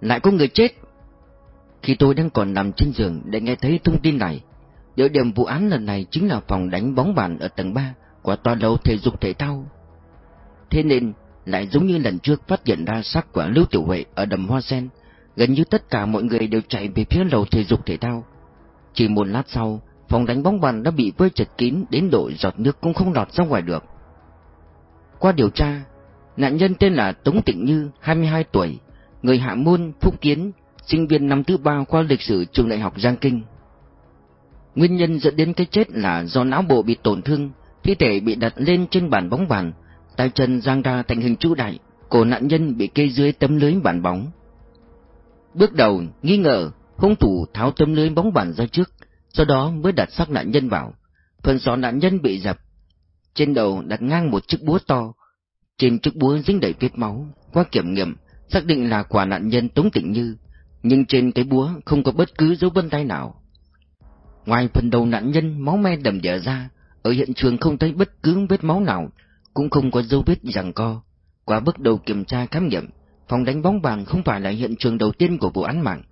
lại có người chết. Khi tôi đang còn nằm trên giường để nghe thấy thông tin này, địa điểm vụ án lần này chính là phòng đánh bóng bàn ở tầng 3 của tòa lâu thể dục thể thao. Thế nên, lại giống như lần trước phát hiện ra xác của Lưu Tiểu Huệ ở đầm Hoa Sen, gần như tất cả mọi người đều chạy về phía lầu thể dục thể thao. Chỉ một lát sau, phòng đánh bóng bàn đã bị vơi chật kín đến độ giọt nước cũng không lọt ra ngoài được. Qua điều tra, nạn nhân tên là Tống Tịnh Như, 22 tuổi, người hạ môn Phúc Kiến, sinh viên năm thứ ba khoa lịch sử trường đại học Giang Kinh. Nguyên nhân dẫn đến cái chết là do não bộ bị tổn thương, thi thể bị đặt lên trên bàn bóng bàn, tay chân giang ra thành hình trụ đại, cổ nạn nhân bị kê dưới tấm lưới bàn bóng. Bước đầu, nghi ngờ, hung thủ tháo tấm lưới bóng bàn ra trước, sau đó mới đặt xác nạn nhân vào. Phần sọ nạn nhân bị dập, trên đầu đặt ngang một chiếc búa to, trên chiếc búa dính đầy vết máu. Qua kiểm nghiệm, xác định là quả nạn nhân Tống Tịnh Như, nhưng trên cái búa không có bất cứ dấu vân tay nào. Ngoài phần đầu nạn nhân máu me đầm đìa ra, ở hiện trường không thấy bất cứ vết máu nào, cũng không có dấu vết giằng co. Qua bước đầu kiểm tra khám nghiệm, phòng đánh bóng bàn không phải là hiện trường đầu tiên của vụ án mạng.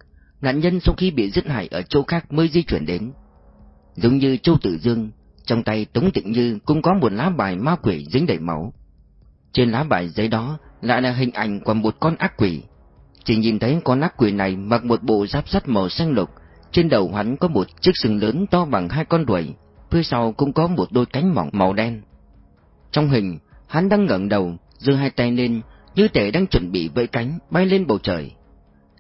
Nạn nhân sau khi bị giết hại ở chỗ khác mới di chuyển đến. Giống như Châu Tử Dương, trong tay Tống Tịnh Như cũng có một lá bài ma quỷ dính đầy máu. Trên lá bài giấy đó lại là hình ảnh của một con ác quỷ. Chỉ nhìn thấy con ác quỷ này mặc một bộ giáp sắt màu xanh lục, trên đầu hắn có một chiếc sừng lớn to bằng hai con đuổi, phía sau cũng có một đôi cánh mỏng màu đen. Trong hình, hắn đang ngẩng đầu, giơ hai tay lên, như thể đang chuẩn bị vẫy cánh bay lên bầu trời.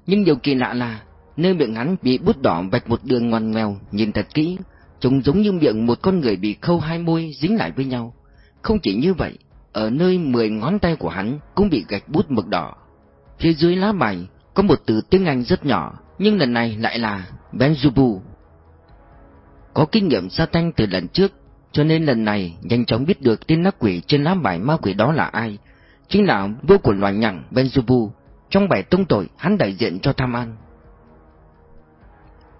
Nhưng điều kỳ lạ là, nơi miệng hắn bị bút đỏ vạch một đường ngoằn ngoèo, nhìn thật kỹ, trông giống như miệng một con người bị khâu hai môi dính lại với nhau. Không chỉ như vậy, ở nơi mười ngón tay của hắn cũng bị gạch bút mực đỏ. Phía dưới lá bài có một từ tiếng Anh rất nhỏ, nhưng lần này lại là Benjubu. Có kinh nghiệm xa tanh từ lần trước, cho nên lần này nhanh chóng biết được tên ác quỷ trên lá bài ma quỷ đó là ai. Chính là vua của loài nhặng Benjubu. Trong bài tung tội, hắn đại diện cho tham ăn.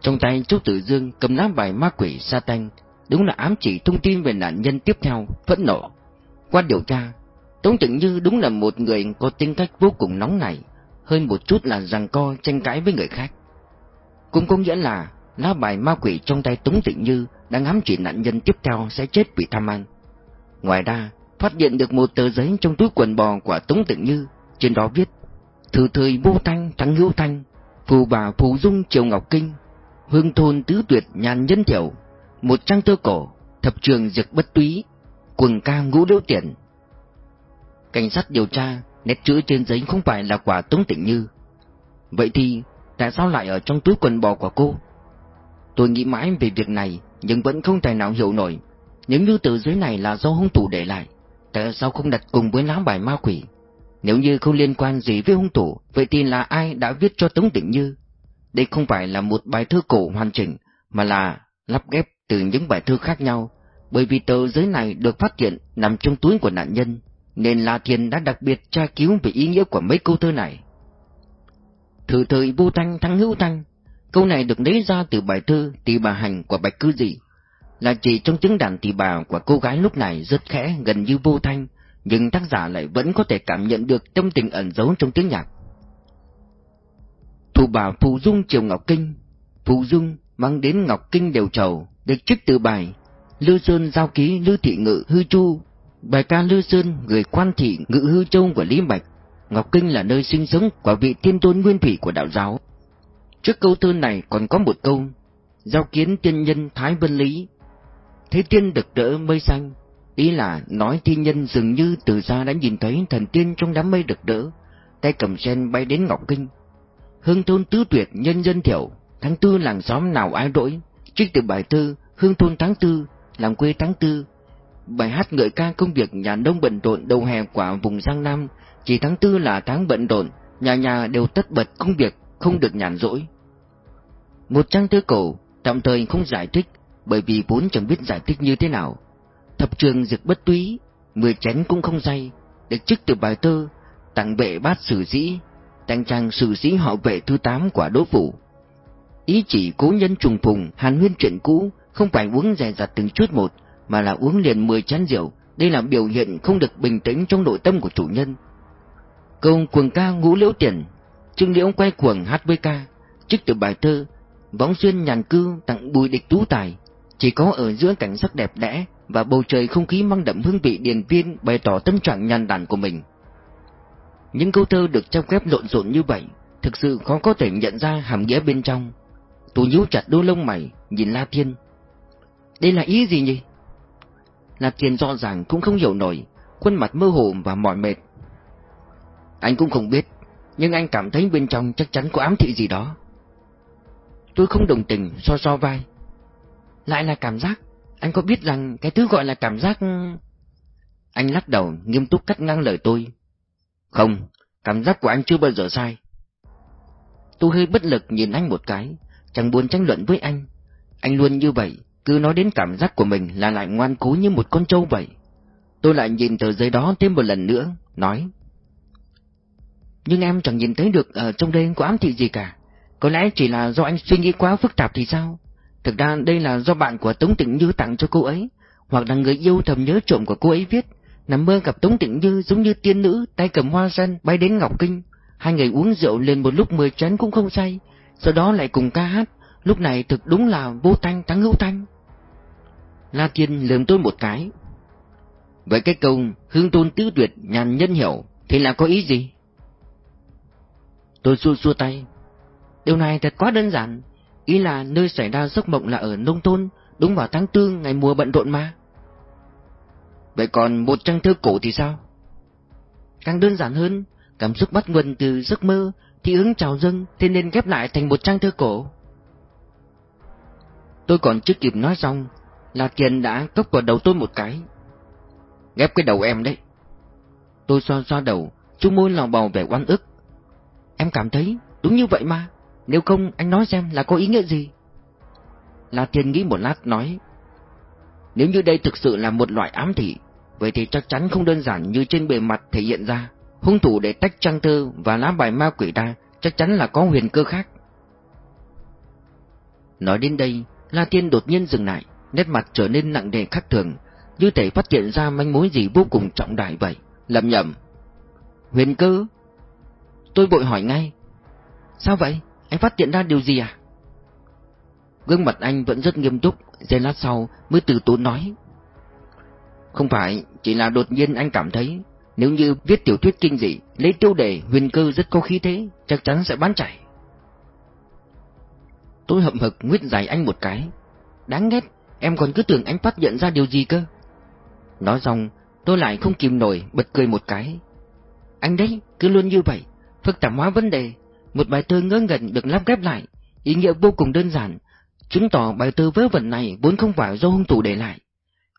Trong tay chú Tử Dương cầm lá bài ma quỷ Satan đúng là ám chỉ thông tin về nạn nhân tiếp theo, phẫn nộ. Qua điều tra, Tống Tịnh Như đúng là một người có tính cách vô cùng nóng nảy, hơn một chút là rằng co tranh cãi với người khác. Cũng có nghĩa là lá bài ma quỷ trong tay Tống Tịnh Như đang ám chỉ nạn nhân tiếp theo sẽ chết vì tham ăn. Ngoài ra, phát hiện được một tờ giấy trong túi quần bò của Tống Tịnh Như, trên đó viết Thư thời vô thanh thắng hữu thanh, phù bà phù dung triều ngọc kinh, hương thôn tứ tuyệt nhàn nhân thiểu, một trang thơ cổ, thập trường dược bất túy, quần ca ngũ liễu tiền. Cảnh sát điều tra, nét chữ trên giấy không phải là quả Tống Tịnh Như. Vậy thì, tại sao lại ở trong túi quần bò của cô? Tôi nghĩ mãi về việc này, nhưng vẫn không thể nào hiểu nổi. Những như từ dưới này là do hung thủ để lại, tại sao không đặt cùng với lá bài ma quỷ? Nếu như không liên quan gì với hung thủ, vậy thì là ai đã viết cho Tống Tịnh Như? Đây không phải là một bài thơ cổ hoàn chỉnh, mà là lắp ghép từ những bài thơ khác nhau, bởi vì tờ giấy này được phát hiện nằm trong túi của nạn nhân, nên La Thiên đã đặc biệt tra cứu về ý nghĩa của mấy câu thơ này. Thử thời vô thanh thắng hữu thanh, câu này được lấy ra từ bài thơ Tỳ bà hành của Bạch Cư Dị, là chỉ trong tiếng đàn tỳ bà của cô gái lúc này rất khẽ gần như vô thanh, nhưng tác giả lại vẫn có thể cảm nhận được tâm tình ẩn giấu trong tiếng nhạc. Thủ bà Phù Dung Triều Ngọc Kinh Phù Dung mang đến Ngọc Kinh đều trầu, được trích từ bài Lư Sơn giao ký Lư Thị Ngự Hư Chu. Bài ca Lư Sơn, người quan thị Ngự Hư Châu của Lý Bạch Ngọc Kinh là nơi sinh sống của vị tiên tôn nguyên thủy của đạo giáo. Trước câu thơ này còn có một câu, Giao kiến tiên nhân Thái Vân Lý. Thế tiên được đỡ mây xanh, Ý là nói thiên nhân dường như từ xa đã nhìn thấy thần tiên trong đám mây được đỡ, Tay cầm sen bay đến Ngọc Kinh. Hương thôn tứ tuyệt nhân dân thiểu, Tháng tư làng xóm nào ai đổi Trích từ bài thơ Hương thôn tháng tư làm quê tháng tư, Bài hát ngợi ca công việc nhà nông bận rộn đầu hè của vùng Giang Nam, Chỉ tháng tư là tháng bận rộn, Nhà nhà đều tất bật công việc, Không được nhàn rỗi. Một trang thơ cổ Tạm thời không giải thích, Bởi vì vốn chẳng biết giải thích như thế nào. Thập trường dược bất túy, Mười chén cũng không say, Được trích từ bài thơ Tặng vệ bát sử sĩ, Tặng trang sử sĩ họ vệ thứ tám quả đỗ phủ. Ý chỉ cố nhân trùng phùng, hàn huyên chuyện cũ không phải uống rẻ dặt từng chút một Mà là uống liền mười chén rượu Đây là biểu hiện không được bình tĩnh trong nội tâm của chủ nhân Câu quần ca ngũ liễu tiền Trương Liễu quay cuồng hát với ca, trích từ bài thơ, võng xuyên nhàn cư tặng bùi địch tú tài, chỉ có ở giữa cảnh sắc đẹp đẽ và bầu trời không khí mang đậm hương vị điền viên bày tỏ tâm trạng nhàn đản của mình. Những câu thơ được trong ghép lộn xộn như vậy, thực sự khó có thể nhận ra hàm nghĩa bên trong. tù nhíu chặt đôi lông mày, nhìn La Thiên. Đây là ý gì nhỉ? là Thiên rõ ràng cũng không hiểu nổi, khuôn mặt mơ hồ và mỏi mệt. Anh cũng không biết, nhưng anh cảm thấy bên trong chắc chắn có ám thị gì đó. Tôi không đồng tình, so so vai. Lại là cảm giác, anh có biết rằng cái thứ gọi là cảm giác... Anh lắc đầu, nghiêm túc cắt ngang lời tôi. Không, cảm giác của anh chưa bao giờ sai. Tôi hơi bất lực nhìn anh một cái, chẳng buồn tranh luận với anh. Anh luôn như vậy, cứ nói đến cảm giác của mình là lại ngoan cố như một con trâu vậy. Tôi lại nhìn tờ giấy đó thêm một lần nữa, nói. Nhưng em chẳng nhìn thấy được ở trong đây có ám thị gì cả. Có lẽ chỉ là do anh suy nghĩ quá phức tạp thì sao? Thực ra đây là do bạn của Tống Tịnh Như tặng cho cô ấy, hoặc là người yêu thầm nhớ trộm của cô ấy viết. Nằm mơ gặp Tống Tịnh Như giống như tiên nữ, tay cầm hoa sen bay đến Ngọc Kinh. Hai người uống rượu lên một lúc mười chén cũng không say, sau đó lại cùng ca hát. Lúc này thực đúng là vô thanh thắng hữu thanh. La Thiên lườm tôi một cái. Vậy cái câu hương tôn tứ tuyệt nhàn nhân hiểu thì là có ý gì? Tôi xua xua tay. Điều này thật quá đơn giản. Ý là nơi xảy ra giấc mộng là ở nông thôn, đúng vào tháng tư ngày mùa bận rộn mà. Vậy còn một trang thơ cổ thì sao? Càng đơn giản hơn, cảm xúc bắt nguồn từ giấc mơ, thì ứng trào dâng, thế nên ghép lại thành một trang thơ cổ. Tôi còn chưa kịp nói xong, La Thiên đã cốc vào đầu tôi một cái. Ghép cái đầu em đấy. Tôi xoa xoa đầu, chú môi lò bầu vẻ oan ức. Em cảm thấy đúng như vậy mà, nếu không anh nói xem là có ý nghĩa gì. La Thiên nghĩ một lát nói, nếu như đây thực sự là một loại ám thị, vậy thì chắc chắn không đơn giản như trên bề mặt thể hiện ra. Hung thủ để tách trang thư và lá bài ma quỷ ra chắc chắn là có huyền cơ khác. Nói đến đây, La Thiên đột nhiên dừng lại, nét mặt trở nên nặng nề khác thường, như thể phát hiện ra manh mối gì vô cùng trọng đại vậy, lầm nhầm. Huyền cơ? Tôi vội hỏi ngay. Sao vậy? Anh phát hiện ra điều gì à? Gương mặt anh vẫn rất nghiêm túc, giây lát sau mới từ tốn nói. Không phải, chỉ là đột nhiên anh cảm thấy, nếu như viết tiểu thuyết kinh dị, lấy tiêu đề huyền cơ rất có khí thế, chắc chắn sẽ bán chảy. Tôi hậm hực nguyết dài anh một cái. Đáng ghét, em còn cứ tưởng anh phát hiện ra điều gì cơ. Nói xong, tôi lại không kìm nổi, bật cười một cái. Anh đấy, cứ luôn như vậy, phức tạp hóa vấn đề. Một bài thơ ngớ ngẩn được lắp ghép lại, ý nghĩa vô cùng đơn giản, chứng tỏ bài thơ vớ vẩn này vốn không phải do hung thủ để lại.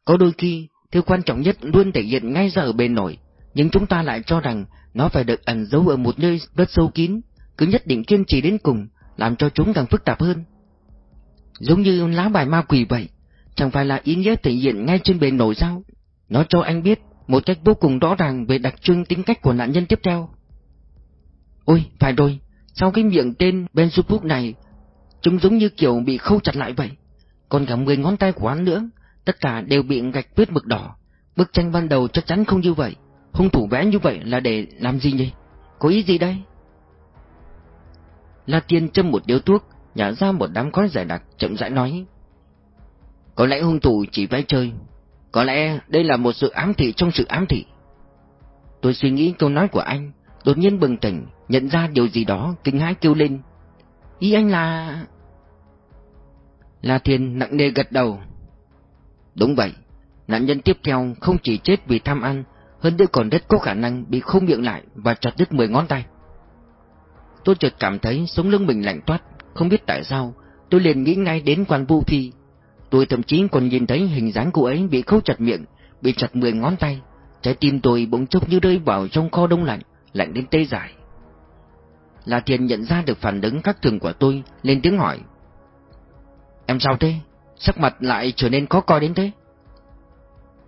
Có đôi khi, thứ quan trọng nhất luôn thể hiện ngay ra ở bên nổi, nhưng chúng ta lại cho rằng nó phải được ẩn giấu ở một nơi rất sâu kín, cứ nhất định kiên trì đến cùng, làm cho chúng càng phức tạp hơn. Giống như lá bài ma quỷ vậy, chẳng phải là ý nghĩa thể hiện ngay trên bề nổi sao? Nó cho anh biết một cách vô cùng rõ ràng về đặc trưng tính cách của nạn nhân tiếp theo. Ôi, phải rồi, sau cái miệng tên Ben Supuk này, chúng giống như kiểu bị khâu chặt lại vậy. Còn cả mười ngón tay của hắn nữa, tất cả đều bị gạch vết mực đỏ. Bức tranh ban đầu chắc chắn không như vậy. Hung thủ vẽ như vậy là để làm gì nhỉ? Có ý gì đây? La Tiên châm một điếu thuốc, nhả ra một đám khói dài đặc, chậm rãi nói. Có lẽ hung thủ chỉ vẽ chơi. Có lẽ đây là một sự ám thị trong sự ám thị. Tôi suy nghĩ câu nói của anh, đột nhiên bừng tỉnh, nhận ra điều gì đó, kinh hãi kêu lên. Ý anh là... La Thiên nặng nề gật đầu. Đúng vậy, nạn nhân tiếp theo không chỉ chết vì tham ăn, hơn nữa còn rất có khả năng bị không miệng lại và chặt đứt 10 ngón tay. Tôi chợt cảm thấy sống lưng mình lạnh toát, không biết tại sao, tôi liền nghĩ ngay đến quan vũ Phi. Tôi thậm chí còn nhìn thấy hình dáng cô ấy bị khâu chặt miệng, bị chặt 10 ngón tay, trái tim tôi bỗng chốc như rơi vào trong kho đông lạnh, lạnh đến tê dại. La Thiền nhận ra được phản ứng khắc thường của tôi, lên tiếng hỏi. Em sao thế? Sắc mặt lại trở nên khó coi đến thế?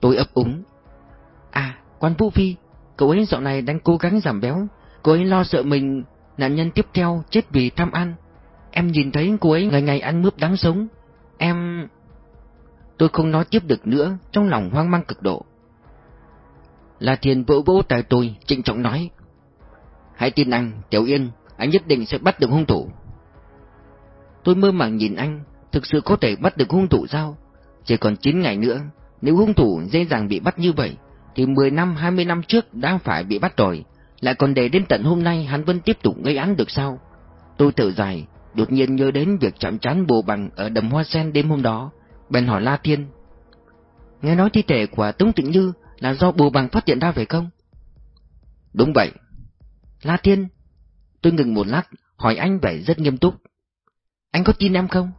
Tôi ấp úng. À, quan Vũ Phi, cậu ấy dạo này đang cố gắng giảm béo, cô ấy lo sợ mình nạn nhân tiếp theo chết vì tham ăn. Em nhìn thấy cô ấy ngày ngày ăn mướp đáng sống. Em... Tôi không nói tiếp được nữa, trong lòng hoang mang cực độ. La Thiên vỗ vỗ tay tôi, trịnh trọng nói. Hãy tin anh, Tiểu Yên, anh nhất định sẽ bắt được hung thủ. Tôi mơ màng nhìn anh, thực sự có thể bắt được hung thủ sao? Chỉ còn 9 ngày nữa, nếu hung thủ dễ dàng bị bắt như vậy, thì 10 năm 20 năm trước đã phải bị bắt rồi, lại còn để đến tận hôm nay hắn vẫn tiếp tục gây án được sao? Tôi thở dài, đột nhiên nhớ đến việc chạm trán bồ bằng ở đầm hoa sen đêm hôm đó, bèn hỏi La Thiên. Nghe nói thi thể của Tống Tịnh Như là do bồ bằng phát hiện ra phải không? Đúng vậy. La Thiên, tôi ngừng một lát, hỏi anh vẻ rất nghiêm túc. Anh có tin em không?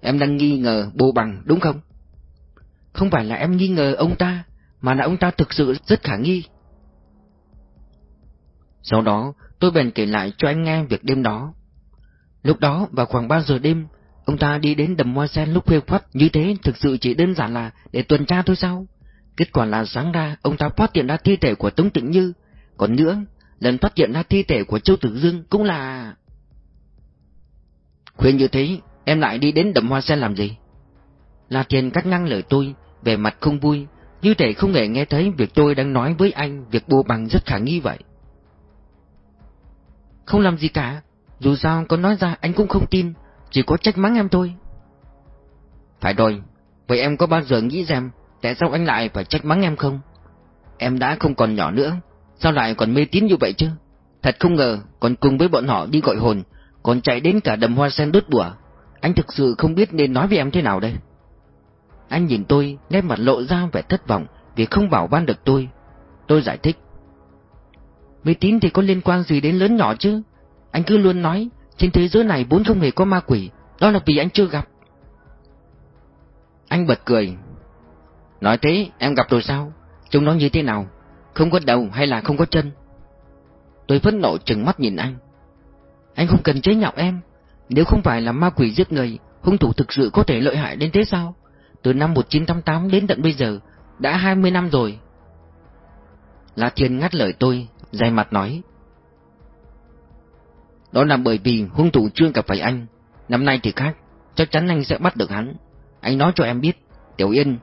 Em đang nghi ngờ bồ bằng đúng không? Không phải là em nghi ngờ ông ta, mà là ông ta thực sự rất khả nghi. Sau đó, tôi bèn kể lại cho anh nghe việc đêm đó. Lúc đó, vào khoảng 3 giờ đêm, ông ta đi đến đầm hoa sen lúc khuya khuất như thế thực sự chỉ đơn giản là để tuần tra thôi sao? Kết quả là sáng ra, ông ta phát hiện ra thi thể của Tống Tịnh Như. Còn nữa, lần phát hiện ra thi thể của Châu Tử Dương cũng là... Khuyên như thế, em lại đi đến đầm hoa sen làm gì? La Thiên cắt ngang lời tôi, về mặt không vui, như thể không hề nghe thấy việc tôi đang nói với anh việc bù bằng rất khả nghi vậy. Không làm gì cả, dù sao có nói ra anh cũng không tin, chỉ có trách mắng em thôi. Phải rồi, vậy em có bao giờ nghĩ rằng tại sao anh lại phải trách mắng em không? Em đã không còn nhỏ nữa, sao lại còn mê tín như vậy chứ? Thật không ngờ, còn cùng với bọn họ đi gọi hồn, còn chạy đến cả đầm hoa sen đốt bùa. Anh thực sự không biết nên nói với em thế nào đây. Anh nhìn tôi, nét mặt lộ ra vẻ thất vọng vì không bảo ban được tôi. Tôi giải thích. Mê tín thì có liên quan gì đến lớn nhỏ chứ? Anh cứ luôn nói, trên thế giới này vốn không hề có ma quỷ, đó là vì anh chưa gặp. Anh bật cười. Nói thế, em gặp rồi sao? Chúng nó như thế nào? Không có đầu hay là không có chân? Tôi phẫn nộ trừng mắt nhìn anh. Anh không cần chế nhạo em. Nếu không phải là ma quỷ giết người, hung thủ thực sự có thể lợi hại đến thế sao? Từ năm 1988 đến tận bây giờ, đã 20 năm rồi. La Thiên ngắt lời tôi, dài mặt nói. Đó là bởi vì hung thủ chưa gặp phải anh. Năm nay thì khác, chắc chắn anh sẽ bắt được hắn. Anh nói cho em biết, Tiểu Yên,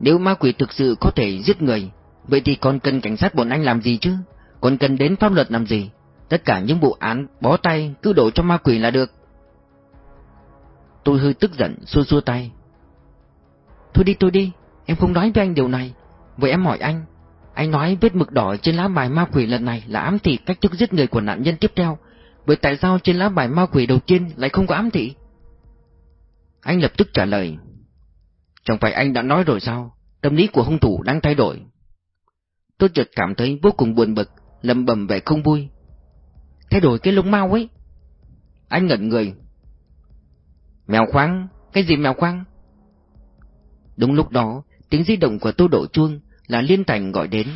nếu ma quỷ thực sự có thể giết người, vậy thì còn cần cảnh sát bọn anh làm gì chứ? Còn cần đến pháp luật làm gì? Tất cả những vụ án bó tay cứ đổ cho ma quỷ là được. Tôi hơi tức giận, xua xua tay. Thôi đi thôi đi, em không nói với anh điều này. Vậy em hỏi anh, anh nói vết mực đỏ trên lá bài ma quỷ lần này là ám thị cách thức giết người của nạn nhân tiếp theo. Vậy tại sao trên lá bài ma quỷ đầu tiên lại không có ám thị? Anh lập tức trả lời. Chẳng phải anh đã nói rồi sao? Tâm lý của hung thủ đang thay đổi. Tôi chợt cảm thấy vô cùng buồn bực, lầm bầm vẻ không vui. Thay đổi cái lông mau ấy. Anh ngẩn người. Mèo khoang? Cái gì mèo khoang? Đúng lúc đó, tiếng di động của tôi đổ chuông là Liên Thành gọi đến.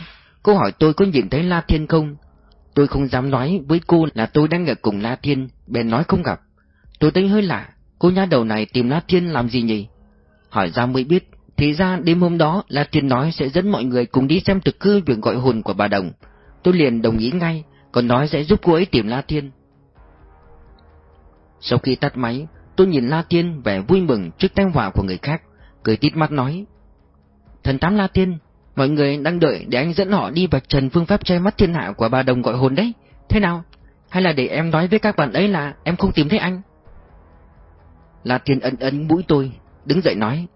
Cô hỏi tôi có nhìn thấy La Thiên không? Tôi không dám nói với cô là tôi đang ở cùng La Thiên, bèn nói không gặp. Tôi thấy hơi lạ, cô nhá đầu này tìm La Thiên làm gì nhỉ? Hỏi ra mới biết, thì ra đêm hôm đó La Thiên nói sẽ dẫn mọi người cùng đi xem thực cư việc gọi hồn của bà Đồng. Tôi liền đồng ý ngay, còn nói sẽ giúp cô ấy tìm La Thiên. Sau khi tắt máy, tôi nhìn La Thiên vẻ vui mừng trước tai họa của người khác, cười tít mắt nói. Thần tám La Thiên, mọi người đang đợi để anh dẫn họ đi vạch trần phương pháp che mắt thiên hạ của bà Đồng gọi hồn đấy. Thế nào? Hay là để em nói với các bạn ấy là em không tìm thấy anh? La Thiên ấn ấn mũi tôi, đứng dậy nói.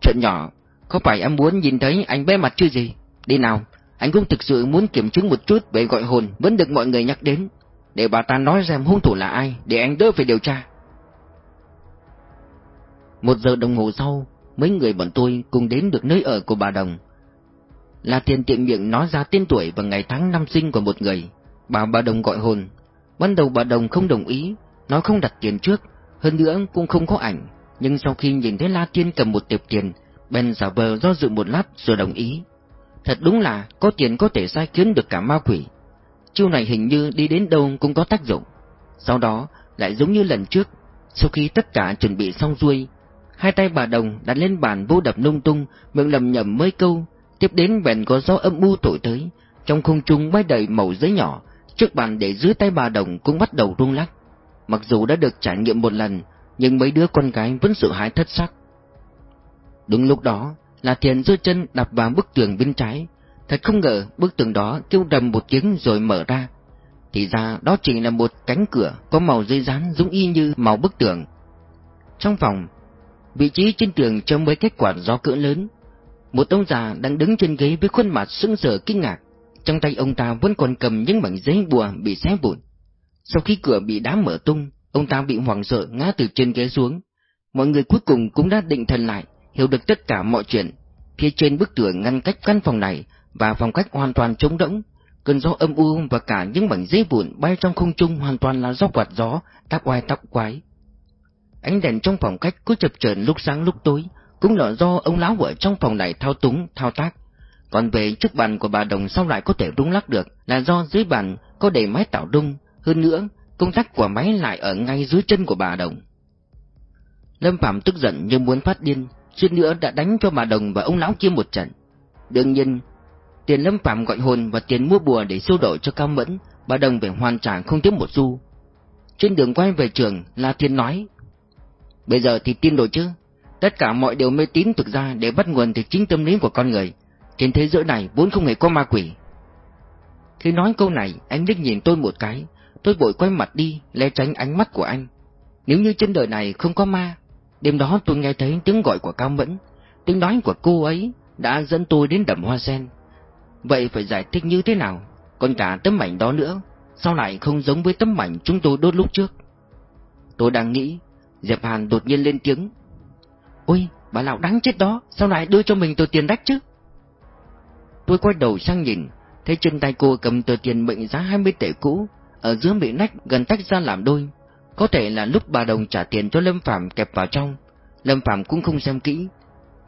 Chuyện nhỏ, có phải em muốn nhìn thấy anh bé mặt chưa gì? Đi nào, anh cũng thực sự muốn kiểm chứng một chút về gọi hồn vẫn được mọi người nhắc đến. Để bà ta nói xem hung thủ là ai, để anh đỡ phải điều tra. Một giờ đồng hồ sau, mấy người bọn tôi cùng đến được nơi ở của bà Đồng. La Thiên tiện miệng nói ra tên tuổi và ngày tháng năm sinh của một người, bảo bà Đồng gọi hồn. Ban đầu bà Đồng không đồng ý, nói không đặt tiền trước, hơn nữa cũng không có ảnh, nhưng sau khi nhìn thấy La Thiên cầm một tiệp tiền, bèn giả vờ do dự một lát rồi đồng ý. Thật đúng là có tiền có thể sai khiến được cả ma quỷ. Chiêu này hình như đi đến đâu cũng có tác dụng. Sau đó, lại giống như lần trước, sau khi tất cả chuẩn bị xong xuôi, hai tay bà đồng đặt lên bàn vô đập lung tung, miệng lầm nhầm mấy câu, tiếp đến bèn có gió âm u thổi tới, trong không trung bay đầy màu giấy nhỏ, trước bàn để dưới tay bà đồng cũng bắt đầu rung lắc. Mặc dù đã được trải nghiệm một lần, nhưng mấy đứa con gái vẫn sợ hãi thất sắc. Đúng lúc đó, là thiền giơ chân đạp vào bức tường bên trái, thật không ngờ bức tường đó kêu đầm một tiếng rồi mở ra. Thì ra đó chỉ là một cánh cửa có màu dây dán giống y như màu bức tường. Trong phòng, vị trí trên tường trông mấy kết quả gió cỡ lớn. Một ông già đang đứng trên ghế với khuôn mặt sững sờ kinh ngạc. Trong tay ông ta vẫn còn cầm những mảnh giấy bùa bị xé vụn. Sau khi cửa bị đá mở tung, ông ta bị hoảng sợ ngã từ trên ghế xuống. Mọi người cuối cùng cũng đã định thần lại, hiểu được tất cả mọi chuyện. Phía trên bức tường ngăn cách căn phòng này và phòng cách hoàn toàn trống rỗng, cơn gió âm u và cả những mảnh giấy vụn bay trong không trung hoàn toàn là do quạt gió, tác oai tóc quái. Ánh đèn trong phòng khách cứ chập chờn lúc sáng lúc tối, cũng là do ông lão ở trong phòng này thao túng, thao tác. Còn về chiếc bàn của bà Đồng sao lại có thể rung lắc được là do dưới bàn có để máy tạo rung, hơn nữa, công tắc của máy lại ở ngay dưới chân của bà Đồng. Lâm Phạm tức giận như muốn phát điên, suýt nữa đã đánh cho bà Đồng và ông lão kia một trận. Đương nhiên, tiền Lâm Phạm gọi hồn và tiền mua bùa để siêu độ cho Cao Mẫn, bà Đồng phải hoàn trả không thiếu một xu. Trên đường quay về trường, La Thiên nói, Bây giờ thì tin rồi chứ, tất cả mọi điều mê tín thực ra đều bắt nguồn từ chính tâm lý của con người. Trên thế giới này vốn không hề có ma quỷ. Khi nói câu này, anh đích nhìn tôi một cái, tôi vội quay mặt đi, né tránh ánh mắt của anh. Nếu như trên đời này không có ma, đêm đó tôi nghe thấy tiếng gọi của Cao Mẫn, tiếng nói của cô ấy đã dẫn tôi đến đầm hoa sen. Vậy phải giải thích như thế nào? Còn cả tấm mảnh đó nữa, sao lại không giống với tấm mảnh chúng tôi đốt lúc trước? Tôi đang nghĩ, Diệp Hàn đột nhiên lên tiếng. Ôi, bà lão đáng chết đó, sao lại đưa cho mình tờ tiền đách chứ? Tôi quay đầu sang nhìn, thấy trên tay cô cầm tờ tiền mệnh giá 20 tệ cũ, ở giữa bị nách gần tách ra làm đôi. Có thể là lúc bà Đồng trả tiền cho Lâm Phạm kẹp vào trong, Lâm Phạm cũng không xem kỹ.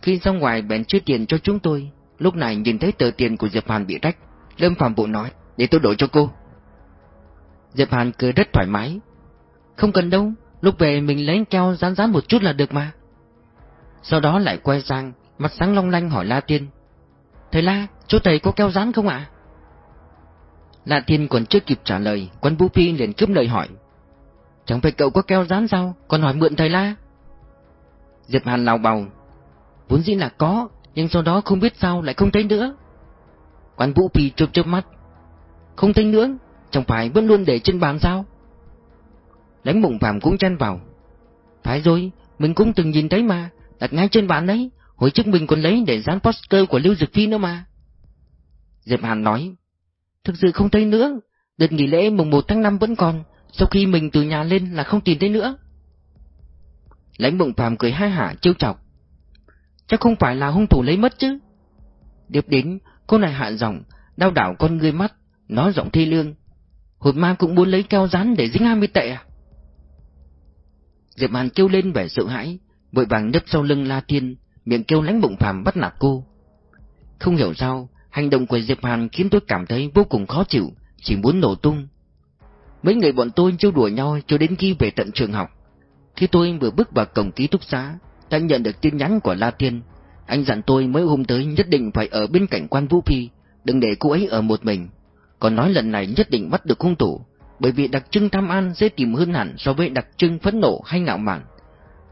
Khi ra ngoài bèn chưa tiền cho chúng tôi, lúc này nhìn thấy tờ tiền của Diệp Hàn bị rách, Lâm Phạm bộ nói, để tôi đổi cho cô. Diệp Hàn cười rất thoải mái. Không cần đâu, lúc về mình lấy keo dán dán một chút là được mà. Sau đó lại quay sang, mặt sáng long lanh hỏi La Tiên. Thầy La, chỗ thầy có keo dán không ạ? La Tiên còn chưa kịp trả lời, quân Bú Phi liền cướp lời hỏi. Chẳng phải cậu có keo dán sao, còn hỏi mượn thầy La? Diệp Hàn lào bầu. Vốn dĩ là có, nhưng sau đó không biết sao lại không thấy nữa. Quán Vũ Phi chớp chớp mắt. Không thấy nữa, chẳng phải vẫn luôn để trên bàn sao? Lãnh mộng phạm cũng chen vào. Phải rồi, mình cũng từng nhìn thấy mà, đặt ngay trên bàn đấy, hồi trước mình còn lấy để dán poster của Lưu Dực Phi nữa mà. Diệp Hàn nói, thực sự không thấy nữa, đợt nghỉ lễ mùng 1 tháng 5 vẫn còn, sau khi mình từ nhà lên là không tìm thấy nữa. Lãnh mộng phàm cười hai hả trêu chọc. Chắc không phải là hung thủ lấy mất chứ. Điệp đến, cô này hạ giọng, đau đảo con người mắt, nói giọng thi lương. Hột ma cũng muốn lấy keo dán để dính 20 tệ à? Diệp Hàn kêu lên vẻ sợ hãi, vội vàng nấp sau lưng La Thiên, miệng kêu lánh bụng phàm bắt nạt cô. Không hiểu sao, hành động của Diệp Hàn khiến tôi cảm thấy vô cùng khó chịu, chỉ muốn nổ tung. Mấy người bọn tôi trêu đùa nhau cho đến khi về tận trường học. Khi tôi vừa bước vào cổng ký túc xá, đã nhận được tin nhắn của La Thiên. Anh dặn tôi mới hôm tới nhất định phải ở bên cạnh quan Vũ Phi, đừng để cô ấy ở một mình. Còn nói lần này nhất định bắt được hung thủ, bởi vì đặc trưng tham ăn dễ tìm hơn hẳn so với đặc trưng phẫn nộ hay ngạo mạn.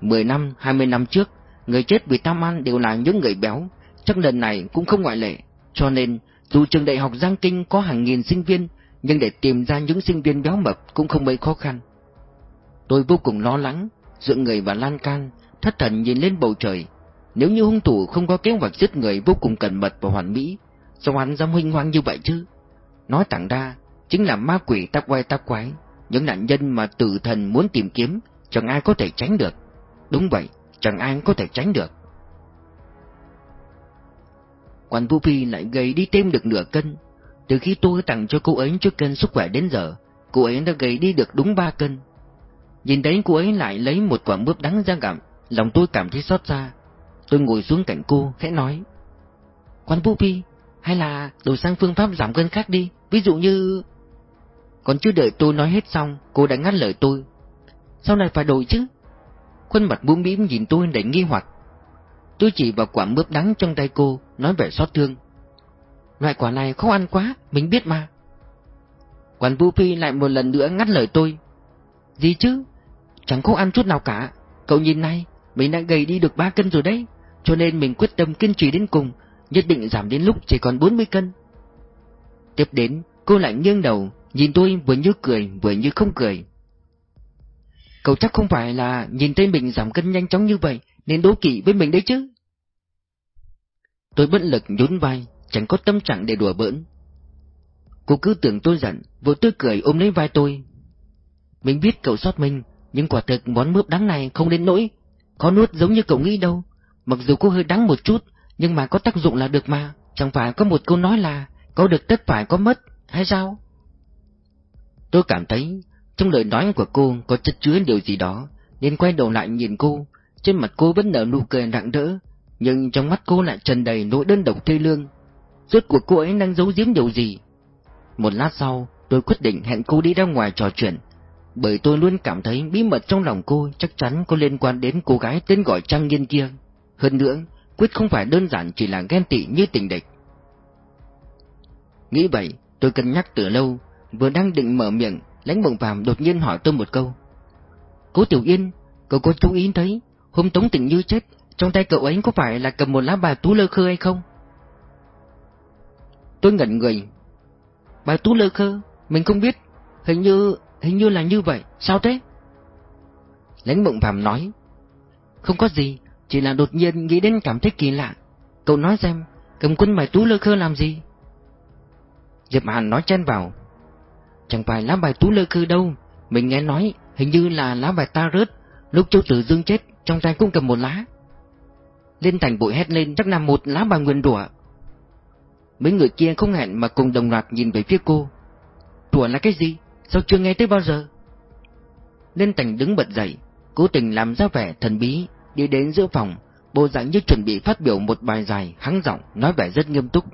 Mười năm, hai mươi năm trước, người chết vì tham ăn đều là những người béo, chắc lần này cũng không ngoại lệ. Cho nên, dù trường đại học Giang Kinh có hàng nghìn sinh viên, nhưng để tìm ra những sinh viên béo mập cũng không mấy khó khăn. Tôi vô cùng lo lắng, dựa người và lan can, thất thần nhìn lên bầu trời. Nếu như hung thủ không có kế hoạch giết người vô cùng cẩn mật và hoàn mỹ, sao hắn dám huynh hoang như vậy chứ? Nói thẳng ra, chính là ma quỷ tác quay tác quái, những nạn nhân mà tử thần muốn tìm kiếm, chẳng ai có thể tránh được. Đúng vậy, chẳng ai có thể tránh được. Quan Vũ Phi lại gầy đi thêm được nửa cân. Từ khi tôi tặng cho cô ấy trước cân sức khỏe đến giờ, cô ấy đã gầy đi được đúng ba cân. Nhìn thấy cô ấy lại lấy một quả mướp đắng ra gặm, lòng tôi cảm thấy xót xa. Tôi ngồi xuống cạnh cô, khẽ nói. Quan Vũ Phi, hay là đổi sang phương pháp giảm cân khác đi, ví dụ như... Còn chưa đợi tôi nói hết xong, cô đã ngắt lời tôi. Sau này phải đổi chứ? Khuôn mặt buông bím nhìn tôi đầy nghi hoặc. Tôi chỉ vào quả mướp đắng trong tay cô, nói vẻ xót thương. Loại quả này không ăn quá, mình biết mà. Quản Vũ Phi lại một lần nữa ngắt lời tôi. Gì chứ? Chẳng có ăn chút nào cả. Cậu nhìn này, mình đã gầy đi được 3 cân rồi đấy. Cho nên mình quyết tâm kiên trì đến cùng, nhất định giảm đến lúc chỉ còn 40 cân. Tiếp đến, cô lại nghiêng đầu, nhìn tôi vừa như cười vừa như không cười. Cậu chắc không phải là nhìn thấy mình giảm cân nhanh chóng như vậy nên đố kỵ với mình đấy chứ. Tôi bất lực nhún vai, chẳng có tâm trạng để đùa bỡn. Cô cứ tưởng tôi giận, vội tươi cười ôm lấy vai tôi. Mình biết cậu xót mình, nhưng quả thực món mướp đắng này không đến nỗi, có nuốt giống như cậu nghĩ đâu. Mặc dù cô hơi đắng một chút, nhưng mà có tác dụng là được mà, chẳng phải có một câu nói là có được tất phải có mất, hay sao? Tôi cảm thấy trong lời nói của cô có chất chứa điều gì đó, nên quay đầu lại nhìn cô, trên mặt cô vẫn nở nụ cười rạng rỡ, nhưng trong mắt cô lại tràn đầy nỗi đơn độc thê lương. Rốt cuộc cô ấy đang giấu giếm điều gì? Một lát sau, tôi quyết định hẹn cô đi ra ngoài trò chuyện, bởi tôi luôn cảm thấy bí mật trong lòng cô chắc chắn có liên quan đến cô gái tên gọi Trang Nhiên kia. Hơn nữa, quyết không phải đơn giản chỉ là ghen tị như tình địch. Nghĩ vậy, tôi cân nhắc từ lâu, vừa đang định mở miệng, lãnh bồng phàm đột nhiên hỏi tôi một câu. Cố Tiểu Yên, cậu có chú ý thấy, hôm Tống Tình Như chết, trong tay cậu ấy có phải là cầm một lá bài tú lơ khơ hay không? Tôi ngẩn người. Bài tú lơ khơ, mình không biết, hình như, hình như là như vậy, sao thế? Lãnh mộng phàm nói. Không có gì, chỉ là đột nhiên nghĩ đến cảm thấy kỳ lạ. Cậu nói xem, cầm quân bài tú lơ khơ làm gì? Diệp Hàn nói chen vào. Chẳng phải lá bài tú lơ khơ đâu, mình nghe nói hình như là lá bài ta rớt, lúc Châu Tử Dương chết, trong tay cũng cầm một lá. Lên thành bụi hét lên chắc là một lá bài nguyên rủa. Mấy người kia không hẹn mà cùng đồng loạt nhìn về phía cô. Rủa là cái gì? Sao chưa nghe tới bao giờ? Lên thành đứng bật dậy, cố tình làm ra vẻ thần bí, đi đến giữa phòng, bộ dạng như chuẩn bị phát biểu một bài dài, hắng giọng, nói vẻ rất nghiêm túc.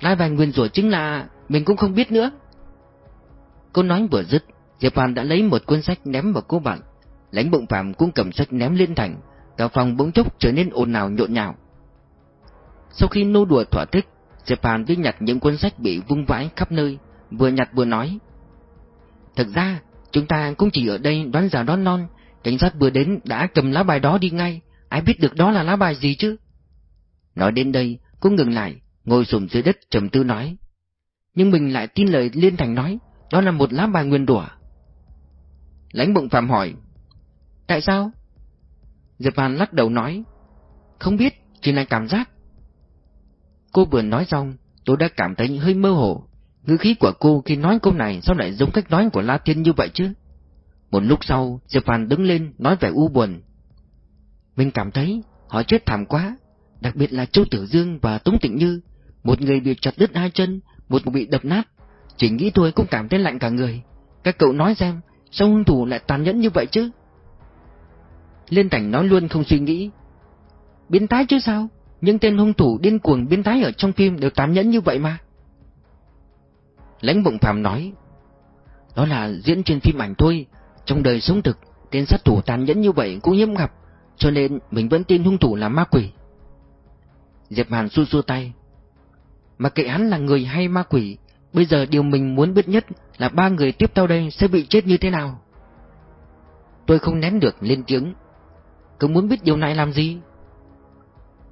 Lai bài nguyên rủa chính là mình cũng không biết nữa. Cô nói vừa dứt, Diệp Hoàn đã lấy một cuốn sách ném vào cô bạn. Lãnh bụng phạm cũng cầm sách ném lên thành, cả phòng bỗng chốc trở nên ồn ào nhộn nhạo. Sau khi nô đùa thỏa thích, Diệp Hàn đi nhặt những cuốn sách bị vung vãi khắp nơi, vừa nhặt vừa nói. Thực ra, chúng ta cũng chỉ ở đây đoán giả đoán non, cảnh sát vừa đến đã cầm lá bài đó đi ngay, ai biết được đó là lá bài gì chứ? Nói đến đây, cô ngừng lại, ngồi sụm dưới đất trầm tư nói. Nhưng mình lại tin lời Liên Thành nói, đó là một lá bài nguyên đùa. Lãnh bụng phạm hỏi. Tại sao? Diệp Hàn lắc đầu nói. Không biết, chỉ là cảm giác. Cô vừa nói xong, tôi đã cảm thấy hơi mơ hồ. Ngữ khí của cô khi nói câu này sao lại giống cách nói của La Thiên như vậy chứ? Một lúc sau, Diệp Hàn đứng lên nói vẻ u buồn. Mình cảm thấy họ chết thảm quá, đặc biệt là Châu Tử Dương và Tống Tịnh Như. Một người bị chặt đứt hai chân, một người bị đập nát. Chỉ nghĩ tôi cũng cảm thấy lạnh cả người. Các cậu nói xem, sao hung thủ lại tàn nhẫn như vậy chứ? Liên Cảnh nói luôn không suy nghĩ. Biến thái chứ sao? Nhưng tên hung thủ điên cuồng biến thái ở trong phim đều tàn nhẫn như vậy mà. Lãnh Bụng Phạm nói. Đó là diễn trên phim ảnh thôi, trong đời sống thực, tên sát thủ tàn nhẫn như vậy cũng hiếm gặp, cho nên mình vẫn tin hung thủ là ma quỷ. Diệp Hàn xua xua tay. Mà kệ hắn là người hay ma quỷ, bây giờ điều mình muốn biết nhất là ba người tiếp theo đây sẽ bị chết như thế nào. Tôi không nén được lên tiếng. Cậu muốn biết điều này làm gì?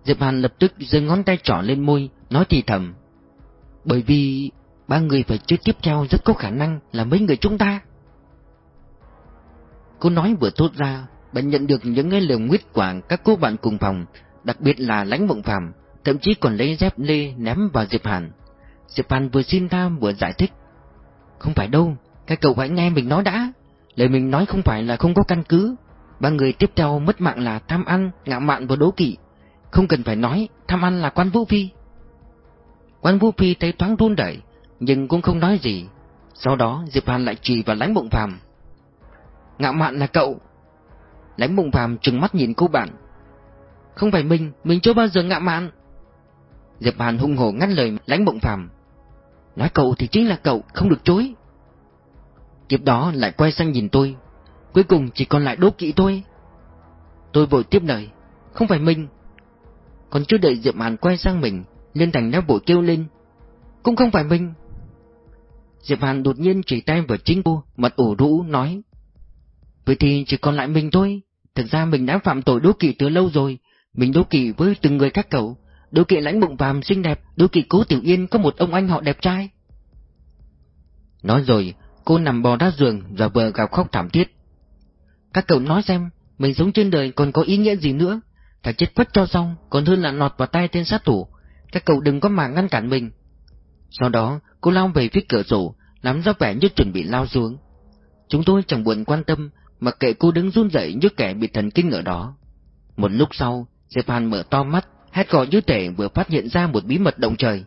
Diệp Hàn lập tức giơ ngón tay trỏ lên môi, nói thì thầm. Bởi vì ba người phải chết tiếp theo rất có khả năng là mấy người chúng ta. Cô nói vừa thốt ra, bạn nhận được những cái lời nguyết của các cô bạn cùng phòng, đặc biệt là lãnh mộng phàm, thậm chí còn lấy dép lê ném vào Diệp Hàn. Diệp Hàn vừa xin tha vừa giải thích. Không phải đâu, các cậu hãy nghe mình nói đã. Lời mình nói không phải là không có căn cứ. Ba người tiếp theo mất mạng là tham ăn, ngạo mạn và đố kỵ. Không cần phải nói, tham ăn là quan Vũ Phi. Quan Vũ Phi thấy thoáng run đẩy, nhưng cũng không nói gì. Sau đó Diệp Hàn lại chỉ vào lãnh bụng phàm. Ngạo mạn là cậu. Lãnh bụng phàm trừng mắt nhìn cô bạn. Không phải mình, mình chưa bao giờ ngạo mạn. Diệp Hàn hung hổ ngăn lời lãnh bụng phàm. Nói cậu thì chính là cậu, không được chối. Tiếp đó lại quay sang nhìn tôi. Cuối cùng chỉ còn lại đố kỵ tôi. Tôi vội tiếp lời. Không phải mình. Còn chưa đợi Diệp Hàn quay sang mình, Liên Thành đã vội kêu lên. Cũng không phải mình. Diệp Hàn đột nhiên chỉ tay vào chính cô, mặt ủ rũ nói. Vậy thì chỉ còn lại mình thôi. Thực ra mình đã phạm tội đố kỵ từ lâu rồi. Mình đố kỵ với từng người các cậu đôi kỵ lãnh bụng vàm xinh đẹp, đôi kỵ cố tiểu yên có một ông anh họ đẹp trai. Nói rồi, cô nằm bò ra giường và vừa gào khóc thảm thiết. Các cậu nói xem, mình sống trên đời còn có ý nghĩa gì nữa? Thà chết quất cho xong, còn hơn là nọt vào tay tên sát thủ. Các cậu đừng có mà ngăn cản mình. Sau đó, cô lao về phía cửa sổ, nắm ra vẻ như chuẩn bị lao xuống. Chúng tôi chẳng buồn quan tâm, mặc kệ cô đứng run rẩy như kẻ bị thần kinh ở đó. Một lúc sau, Diệp mở to mắt, hét gọi như thể vừa phát hiện ra một bí mật động trời.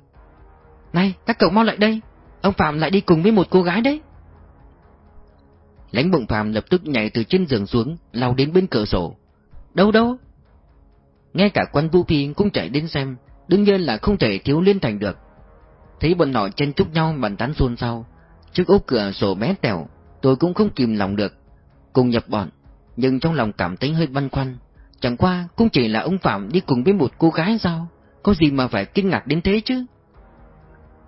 Này, các cậu mau lại đây, ông Phạm lại đi cùng với một cô gái đấy. Lãnh bụng Phạm lập tức nhảy từ trên giường xuống, lao đến bên cửa sổ. Đâu đâu? Ngay cả quan Vũ Phi cũng chạy đến xem, đương nhiên là không thể thiếu Liên Thành được. Thấy bọn họ chen chúc nhau bàn tán xôn xao, trước ốp cửa sổ bé tèo, tôi cũng không kìm lòng được, cùng nhập bọn, nhưng trong lòng cảm thấy hơi băn khoăn. Chẳng qua cũng chỉ là ông Phạm đi cùng với một cô gái sao, có gì mà phải kinh ngạc đến thế chứ?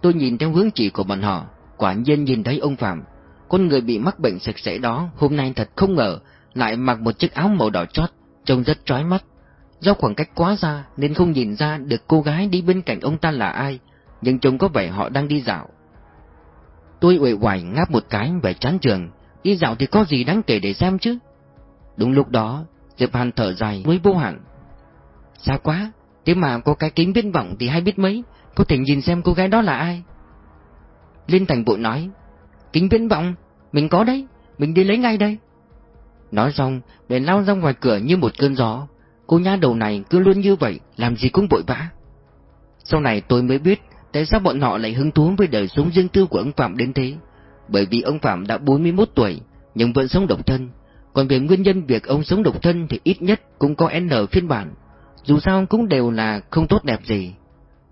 Tôi nhìn theo hướng chỉ của bọn họ, quả nhiên nhìn thấy ông Phạm, con người bị mắc bệnh sạch sẽ đó hôm nay thật không ngờ lại mặc một chiếc áo màu đỏ chót, trông rất trói mắt. Do khoảng cách quá xa nên không nhìn ra được cô gái đi bên cạnh ông ta là ai, nhưng trông có vẻ họ đang đi dạo. Tôi uể oải ngáp một cái về chán trường, đi dạo thì có gì đáng kể để xem chứ. Đúng lúc đó, Diệp Hàn thở dài với vô hạn. Xa quá, thế mà có cái kính biến vọng thì hay biết mấy, có thể nhìn xem cô gái đó là ai. Liên Thành bội nói, kính viễn vọng, mình có đấy, mình đi lấy ngay đây. Nói xong, bèn lao ra ngoài cửa như một cơn gió, cô nha đầu này cứ luôn như vậy, làm gì cũng vội vã. Sau này tôi mới biết tại sao bọn họ lại hứng thú với đời sống riêng tư của ông Phạm đến thế. Bởi vì ông Phạm đã 41 tuổi, nhưng vẫn sống độc thân. Còn về nguyên nhân việc ông sống độc thân thì ít nhất cũng có N phiên bản. Dù sao cũng đều là không tốt đẹp gì.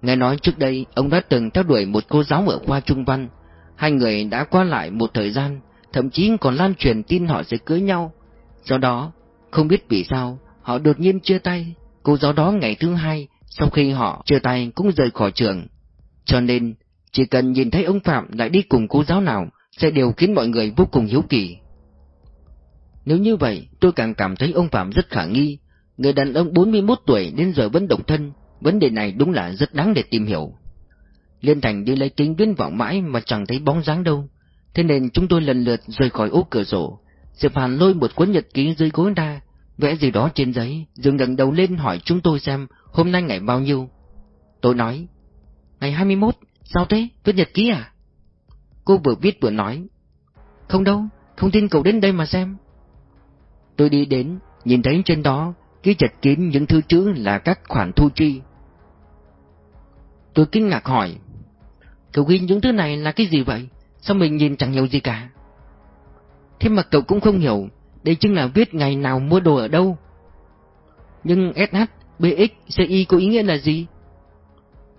Nghe nói trước đây ông đã từng theo đuổi một cô giáo ở khoa trung văn. Hai người đã qua lại một thời gian, thậm chí còn lan truyền tin họ sẽ cưới nhau. Do đó, không biết vì sao, họ đột nhiên chia tay. Cô giáo đó ngày thứ hai, sau khi họ chia tay cũng rời khỏi trường. Cho nên, chỉ cần nhìn thấy ông Phạm lại đi cùng cô giáo nào, sẽ đều khiến mọi người vô cùng hiếu kỳ. Nếu như vậy, tôi càng cảm thấy ông Phạm rất khả nghi. Người đàn ông 41 tuổi đến giờ vẫn độc thân, vấn đề này đúng là rất đáng để tìm hiểu. Liên Thành đi lấy kính viễn vọng mãi mà chẳng thấy bóng dáng đâu, thế nên chúng tôi lần lượt rời khỏi ô cửa sổ. Diệp Hàn lôi một cuốn nhật ký dưới gối ra, vẽ gì đó trên giấy, dừng gần đầu lên hỏi chúng tôi xem hôm nay ngày bao nhiêu. Tôi nói, ngày 21, sao thế, viết nhật ký à? Cô vừa viết vừa nói, không đâu, không tin cậu đến đây mà xem. Tôi đi đến, nhìn thấy trên đó, ký chật kín những thứ chữ là các khoản thu chi. Tôi kinh ngạc hỏi, cậu ghi những thứ này là cái gì vậy? Sao mình nhìn chẳng hiểu gì cả? Thế mà cậu cũng không hiểu, đây chính là viết ngày nào mua đồ ở đâu. Nhưng SH, BX, CI có ý nghĩa là gì?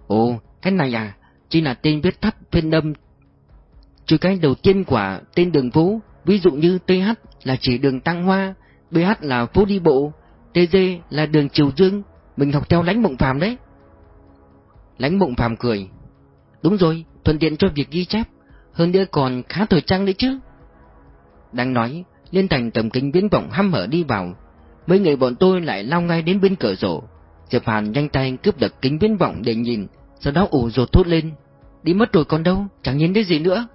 Ồ, cái này à, chỉ là tên viết tắt phiên âm. Trừ cái đầu tiên của tên đường phố, ví dụ như TH là chỉ đường Tăng Hoa, BH là phố đi bộ, TG là đường Triều Dương, mình học theo lãnh mộng phàm đấy. Lãnh mộng phàm cười. Đúng rồi, thuận tiện cho việc ghi chép, hơn nữa còn khá thời trang đấy chứ. Đang nói, Liên Thành tầm kính viễn vọng hăm hở đi vào, mấy người bọn tôi lại lao ngay đến bên cửa sổ. Diệp Hàn nhanh tay cướp được kính viễn vọng để nhìn, sau đó ủ rột thốt lên. Đi mất rồi còn đâu, chẳng nhìn thấy gì nữa.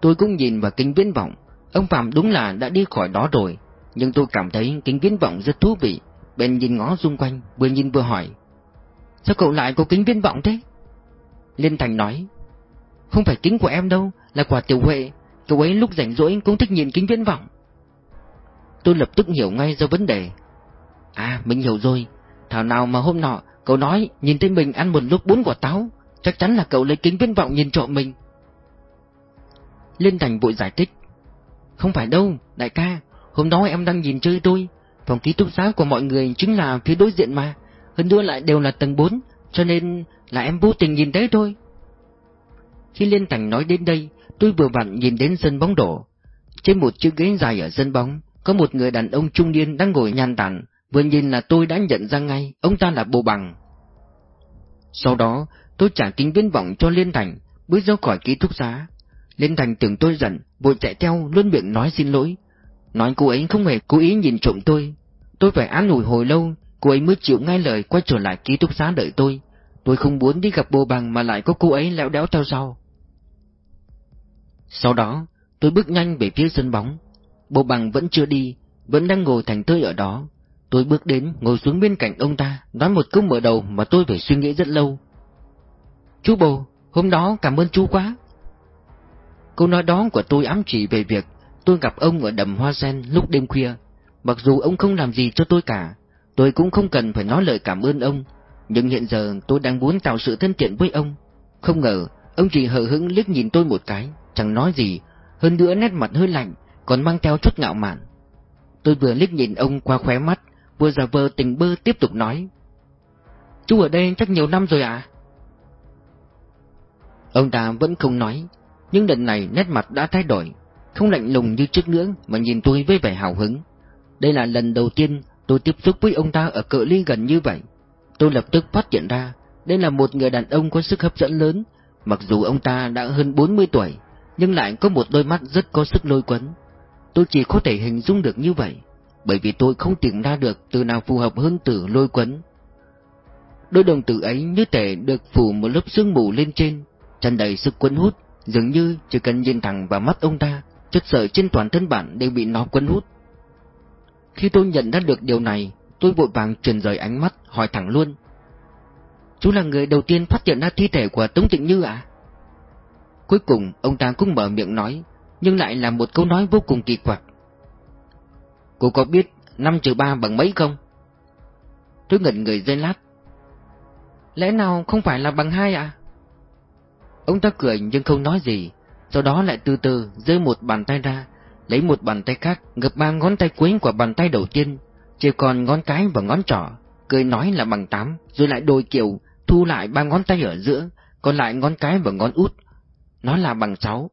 Tôi cũng nhìn vào kính viễn vọng, ông Phạm đúng là đã đi khỏi đó rồi, nhưng tôi cảm thấy kính viễn vọng rất thú vị, bên nhìn ngó xung quanh, vừa nhìn vừa hỏi. Sao cậu lại có kính viễn vọng thế? Liên Thành nói, không phải kính của em đâu, là quả tiểu huệ, cậu ấy lúc rảnh rỗi cũng thích nhìn kính viễn vọng. Tôi lập tức hiểu ngay ra vấn đề. À, mình hiểu rồi, thảo nào mà hôm nọ cậu nói nhìn thấy mình ăn một lúc bốn quả táo, chắc chắn là cậu lấy kính viễn vọng nhìn trộm mình. Liên Thành vội giải thích. Không phải đâu, đại ca, hôm đó em đang nhìn chơi tôi, phòng ký túc xá của mọi người chính là phía đối diện mà, hơn nữa lại đều là tầng 4, cho nên là em vô tình nhìn thấy thôi. Khi Liên Thành nói đến đây, tôi vừa vặn nhìn đến sân bóng đổ. Trên một chiếc ghế dài ở sân bóng, có một người đàn ông trung niên đang ngồi nhàn tản, vừa nhìn là tôi đã nhận ra ngay, ông ta là Bồ Bằng. Sau đó, tôi trả kính viễn vọng cho Liên Thành, bước ra khỏi ký túc xá. Liên Thành tưởng tôi giận, vội chạy theo, luôn miệng nói xin lỗi. Nói cô ấy không hề cố ý nhìn trộm tôi. Tôi phải án ủi hồi lâu, cô ấy mới chịu ngay lời quay trở lại ký túc xá đợi tôi. Tôi không muốn đi gặp bồ bằng mà lại có cô ấy lẽo đéo theo sau. Sau đó, tôi bước nhanh về phía sân bóng. Bồ bằng vẫn chưa đi, vẫn đang ngồi thành tươi ở đó. Tôi bước đến, ngồi xuống bên cạnh ông ta, nói một câu mở đầu mà tôi phải suy nghĩ rất lâu. Chú bồ, hôm đó cảm ơn chú quá. Câu nói đó của tôi ám chỉ về việc tôi gặp ông ở đầm hoa sen lúc đêm khuya. Mặc dù ông không làm gì cho tôi cả, tôi cũng không cần phải nói lời cảm ơn ông, nhưng hiện giờ tôi đang muốn tạo sự thân thiện với ông. Không ngờ, ông chỉ hờ hững liếc nhìn tôi một cái, chẳng nói gì, hơn nữa nét mặt hơi lạnh, còn mang theo chút ngạo mạn. Tôi vừa liếc nhìn ông qua khóe mắt, vừa giả vờ tình bơ tiếp tục nói. Chú ở đây chắc nhiều năm rồi ạ? À? Ông ta vẫn không nói, nhưng lần này nét mặt đã thay đổi, không lạnh lùng như trước nữa mà nhìn tôi với vẻ hào hứng. Đây là lần đầu tiên tôi tiếp xúc với ông ta ở cự ly gần như vậy. Tôi lập tức phát hiện ra, đây là một người đàn ông có sức hấp dẫn lớn, mặc dù ông ta đã hơn 40 tuổi, nhưng lại có một đôi mắt rất có sức lôi cuốn. Tôi chỉ có thể hình dung được như vậy, bởi vì tôi không tìm ra được từ nào phù hợp hơn từ lôi cuốn. Đôi đồng tử ấy như thể được phủ một lớp sương mù lên trên, tràn đầy sức cuốn hút, dường như chỉ cần nhìn thẳng vào mắt ông ta, chất sợi trên toàn thân bạn đều bị nó cuốn hút. Khi tôi nhận ra được điều này, tôi vội vàng chuyển rời ánh mắt, hỏi thẳng luôn. Chú là người đầu tiên phát hiện ra thi thể của Tống Tịnh Như à? Cuối cùng, ông ta cũng mở miệng nói, nhưng lại là một câu nói vô cùng kỳ quặc. Cô có biết 5 trừ 3 bằng mấy không? Tôi ngẩn người dây lát. Lẽ nào không phải là bằng hai à? Ông ta cười nhưng không nói gì, sau đó lại từ từ giơ một bàn tay ra, lấy một bàn tay khác ngập ba ngón tay cuối của bàn tay đầu tiên, chỉ còn ngón cái và ngón trỏ, cười nói là bằng tám, rồi lại đôi kiểu, thu lại ba ngón tay ở giữa, còn lại ngón cái và ngón út, nó là bằng sáu.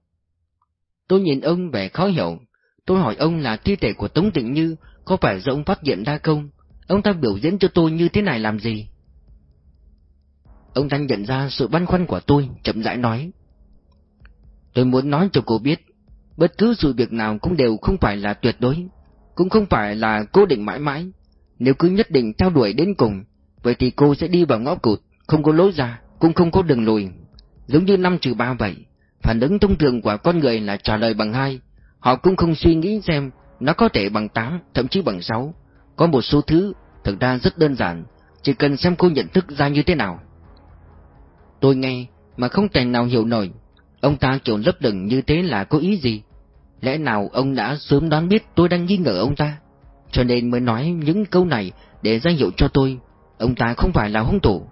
Tôi nhìn ông vẻ khó hiểu, tôi hỏi ông là thi thể của Tống Tịnh Như, có phải do ông phát hiện ra không? Ông ta biểu diễn cho tôi như thế này làm gì? Ông ta nhận ra sự băn khoăn của tôi, chậm rãi nói. Tôi muốn nói cho cô biết, bất cứ sự việc nào cũng đều không phải là tuyệt đối, cũng không phải là cố định mãi mãi. Nếu cứ nhất định theo đuổi đến cùng, vậy thì cô sẽ đi vào ngõ cụt, không có lối ra, cũng không có đường lùi. Giống như năm trừ ba vậy, phản ứng thông thường của con người là trả lời bằng hai, họ cũng không suy nghĩ xem nó có thể bằng tám, thậm chí bằng sáu. Có một số thứ thực ra rất đơn giản, chỉ cần xem cô nhận thức ra như thế nào. Tôi nghe mà không thể nào hiểu nổi, ông ta kiểu lấp lửng như thế là có ý gì? Lẽ nào ông đã sớm đoán biết tôi đang nghi ngờ ông ta, cho nên mới nói những câu này để ra hiệu cho tôi, ông ta không phải là hung thủ.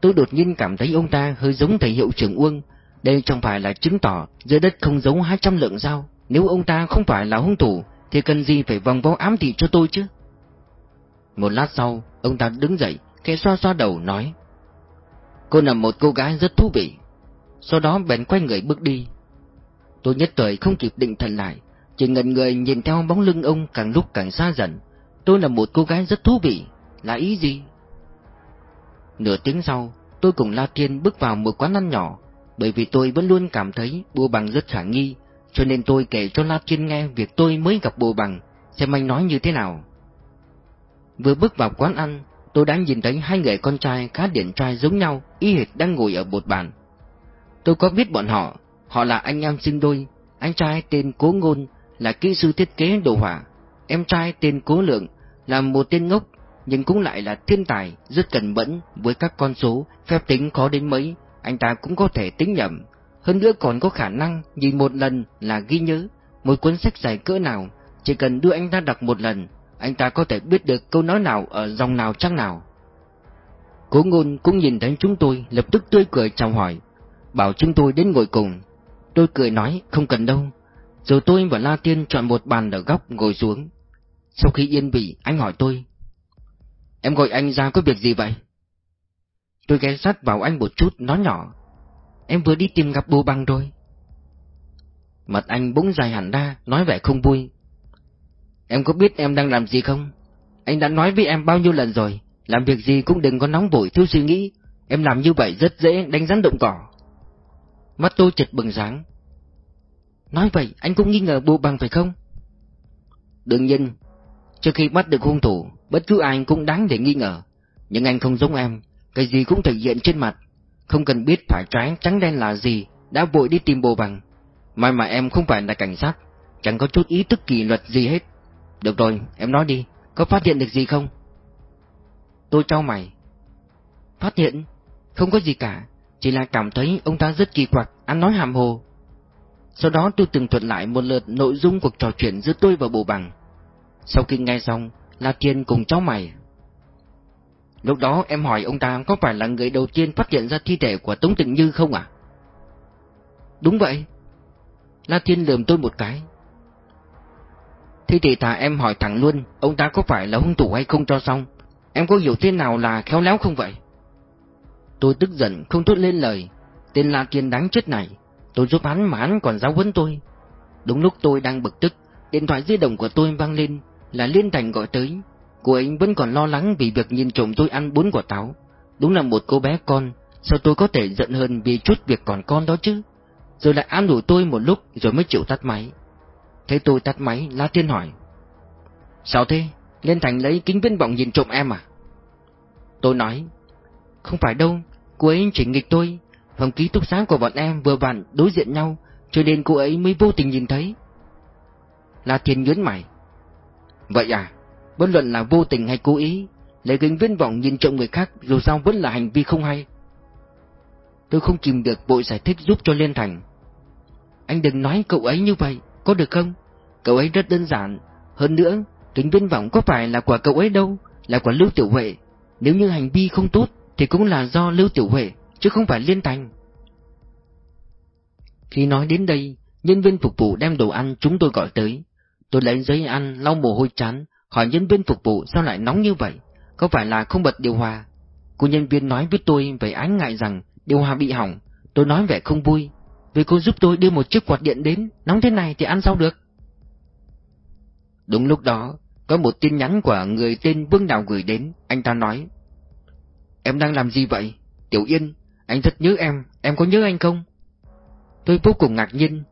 Tôi đột nhiên cảm thấy ông ta hơi giống thầy hiệu trưởng Uông, đây chẳng phải là chứng tỏ dưới đất không giấu 200 lượng sao? Nếu ông ta không phải là hung thủ, thì cần gì phải vòng vo ám thị cho tôi chứ? Một lát sau, ông ta đứng dậy, khẽ xoa xoa đầu nói. Cô là một cô gái rất thú vị. Sau đó bèn quay người bước đi. Tôi nhất thời không kịp định thần lại, chỉ ngần người nhìn theo bóng lưng ông càng lúc càng xa dần. Tôi là một cô gái rất thú vị, là ý gì? Nửa tiếng sau, tôi cùng La Thiên bước vào một quán ăn nhỏ, bởi vì tôi vẫn luôn cảm thấy bùa bằng rất khả nghi, cho nên tôi kể cho La Thiên nghe việc tôi mới gặp bùa bằng, xem anh nói như thế nào. Vừa bước vào quán ăn, tôi đã nhìn thấy hai người con trai khá điển trai giống nhau, y hệt đang ngồi ở một bàn. Tôi có biết bọn họ, họ là anh em sinh đôi, anh trai tên Cố Ngôn là kỹ sư thiết kế đồ họa, em trai tên Cố Lượng là một tên ngốc nhưng cũng lại là thiên tài, rất cẩn mẫn với các con số, phép tính khó đến mấy, anh ta cũng có thể tính nhầm. Hơn nữa còn có khả năng nhìn một lần là ghi nhớ, một cuốn sách dài cỡ nào, chỉ cần đưa anh ta đọc một lần, anh ta có thể biết được câu nói nào ở dòng nào chắc nào. Cố ngôn cũng nhìn thấy chúng tôi, lập tức tươi cười chào hỏi, bảo chúng tôi đến ngồi cùng. Tôi cười nói không cần đâu, rồi tôi và La Tiên chọn một bàn ở góc ngồi xuống. Sau khi yên vị, anh hỏi tôi, Em gọi anh ra có việc gì vậy? Tôi ghé sát vào anh một chút, nói nhỏ. Em vừa đi tìm gặp bố băng rồi. Mặt anh bỗng dài hẳn ra, nói vẻ không vui. Em có biết em đang làm gì không? Anh đã nói với em bao nhiêu lần rồi, làm việc gì cũng đừng có nóng vội thiếu suy nghĩ, em làm như vậy rất dễ đánh rắn động cỏ. Mắt tôi chật bừng sáng. Nói vậy, anh cũng nghi ngờ bố bằng phải không? Đương nhiên, trước khi bắt được hung thủ, bất cứ ai cũng đáng để nghi ngờ. Nhưng anh không giống em, cái gì cũng thể hiện trên mặt, không cần biết phải trái trắng đen là gì, đã vội đi tìm bồ bằng. May mà em không phải là cảnh sát, chẳng có chút ý thức kỷ luật gì hết. Được rồi, em nói đi, có phát hiện được gì không? Tôi trao mày. Phát hiện? Không có gì cả, chỉ là cảm thấy ông ta rất kỳ quặc, ăn nói hàm hồ. Sau đó tôi từng thuật lại một lượt nội dung cuộc trò chuyện giữa tôi và bộ bằng. Sau khi nghe xong, La Thiên cùng cháu mày. Lúc đó em hỏi ông ta có phải là người đầu tiên phát hiện ra thi thể của Tống Tịnh Như không à? Đúng vậy. La Thiên lườm tôi một cái. Thế thì thà em hỏi thẳng luôn, ông ta có phải là hung thủ hay không cho xong? Em có hiểu thế nào là khéo léo không vậy? Tôi tức giận không thốt lên lời. Tên La Thiên đáng chết này, tôi giúp hắn mà hắn còn giáo huấn tôi. Đúng lúc tôi đang bực tức, điện thoại di động của tôi vang lên, là Liên Thành gọi tới. Cô ấy vẫn còn lo lắng vì việc nhìn trộm tôi ăn bốn quả táo. Đúng là một cô bé con, sao tôi có thể giận hơn vì chút việc còn con đó chứ? Rồi lại an ủi tôi một lúc rồi mới chịu tắt máy. Thấy tôi tắt máy, La Thiên hỏi. Sao thế? Liên Thành lấy kính viễn vọng nhìn trộm em à? Tôi nói. Không phải đâu, cô ấy chỉ nghịch tôi. Phòng ký túc xá của bọn em vừa vặn đối diện nhau, cho nên cô ấy mới vô tình nhìn thấy. La Thiên nhớn mày. Vậy à, bất luận là vô tình hay cố ý, lấy kính viễn vọng nhìn trộm người khác dù sao vẫn là hành vi không hay. Tôi không kìm được bộ giải thích giúp cho Liên Thành. Anh đừng nói cậu ấy như vậy, có được không? Cậu ấy rất đơn giản. Hơn nữa, kính viên vọng có phải là của cậu ấy đâu, là của Lưu Tiểu Huệ. Nếu như hành vi không tốt, thì cũng là do Lưu Tiểu Huệ, chứ không phải Liên Thành. Khi nói đến đây, nhân viên phục vụ đem đồ ăn chúng tôi gọi tới. Tôi lấy giấy ăn, lau mồ hôi chán, hỏi nhân viên phục vụ sao lại nóng như vậy, có phải là không bật điều hòa? Cô nhân viên nói với tôi về ái ngại rằng điều hòa bị hỏng, tôi nói vẻ không vui, vì cô giúp tôi đưa một chiếc quạt điện đến, nóng thế này thì ăn sao được? Đúng lúc đó, có một tin nhắn của người tên Vương Đào gửi đến, anh ta nói. Em đang làm gì vậy? Tiểu Yên, anh rất nhớ em, em có nhớ anh không? Tôi vô cùng ngạc nhiên.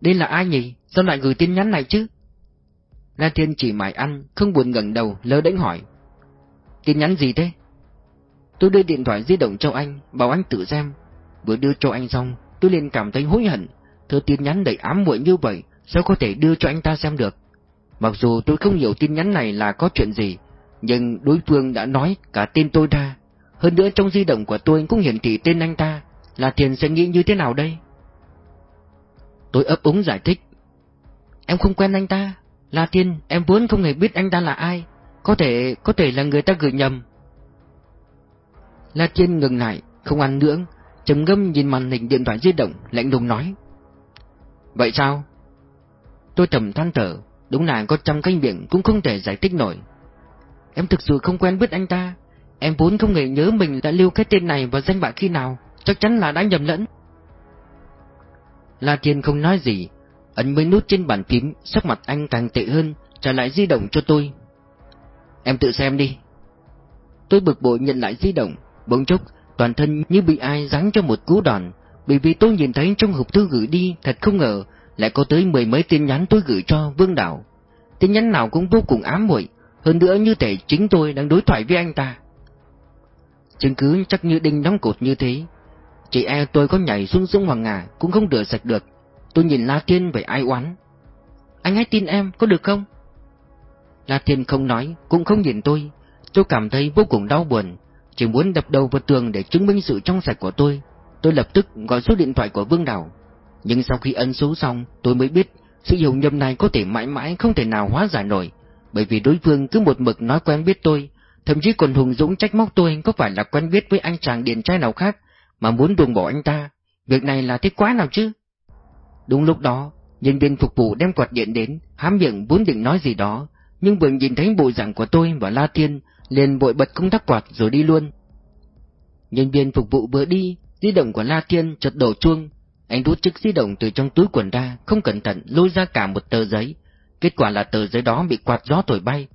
Đây là ai nhỉ? Sao lại gửi tin nhắn này chứ? La Thiên chỉ mải ăn, không buồn ngẩng đầu, lơ đánh hỏi. Tin nhắn gì thế? Tôi đưa điện thoại di động cho anh, bảo anh tự xem. Vừa đưa cho anh xong, tôi liền cảm thấy hối hận. thư tin nhắn đầy ám muội như vậy, sao có thể đưa cho anh ta xem được? Mặc dù tôi không hiểu tin nhắn này là có chuyện gì, nhưng đối phương đã nói cả tên tôi ra. Hơn nữa trong di động của tôi cũng hiển thị tên anh ta, là Thiền sẽ nghĩ như thế nào đây? Tôi ấp úng giải thích. Em không quen anh ta, La Thiên, em vốn không hề biết anh ta là ai, có thể, có thể là người ta gửi nhầm. La Thiên ngừng lại, không ăn nữa, trầm ngâm nhìn màn hình điện thoại di động, lạnh lùng nói. Vậy sao? Tôi thầm than thở, đúng là có trăm cái miệng cũng không thể giải thích nổi. Em thực sự không quen biết anh ta, em vốn không hề nhớ mình đã lưu cái tên này vào danh bạ khi nào, chắc chắn là đã nhầm lẫn. La Thiên không nói gì, ấn mấy nút trên bàn phím, sắc mặt anh càng tệ hơn, trả lại di động cho tôi. Em tự xem đi. Tôi bực bội nhận lại di động, bỗng chốc, toàn thân như bị ai giáng cho một cú đòn, bởi vì tôi nhìn thấy trong hộp thư gửi đi, thật không ngờ, lại có tới mười mấy tin nhắn tôi gửi cho Vương Đào. Tin nhắn nào cũng vô cùng ám muội, hơn nữa như thể chính tôi đang đối thoại với anh ta. Chứng cứ chắc như đinh đóng cột như thế, Chị e tôi có nhảy xuống sông Hoàng Ngà cũng không rửa sạch được. Tôi nhìn La Thiên về ai oán. Anh hãy tin em, có được không? La Thiên không nói, cũng không nhìn tôi. Tôi cảm thấy vô cùng đau buồn, chỉ muốn đập đầu vào tường để chứng minh sự trong sạch của tôi. Tôi lập tức gọi số điện thoại của Vương Đào. Nhưng sau khi ấn số xong, tôi mới biết sự hiểu nhầm này có thể mãi mãi không thể nào hóa giải nổi, bởi vì đối phương cứ một mực nói quen biết tôi, thậm chí còn hùng dũng trách móc tôi có phải là quen biết với anh chàng điền trai nào khác mà muốn đuồng bỏ anh ta. Việc này là thế quá nào chứ? Đúng lúc đó, nhân viên phục vụ đem quạt điện đến, hám miệng vốn định nói gì đó, nhưng vừa nhìn thấy bộ dạng của tôi và La Thiên, liền vội bật công tắc quạt rồi đi luôn. Nhân viên phục vụ vừa đi, di động của La Thiên chợt đổ chuông, anh rút chiếc di động từ trong túi quần ra, không cẩn thận lôi ra cả một tờ giấy. Kết quả là tờ giấy đó bị quạt gió thổi bay,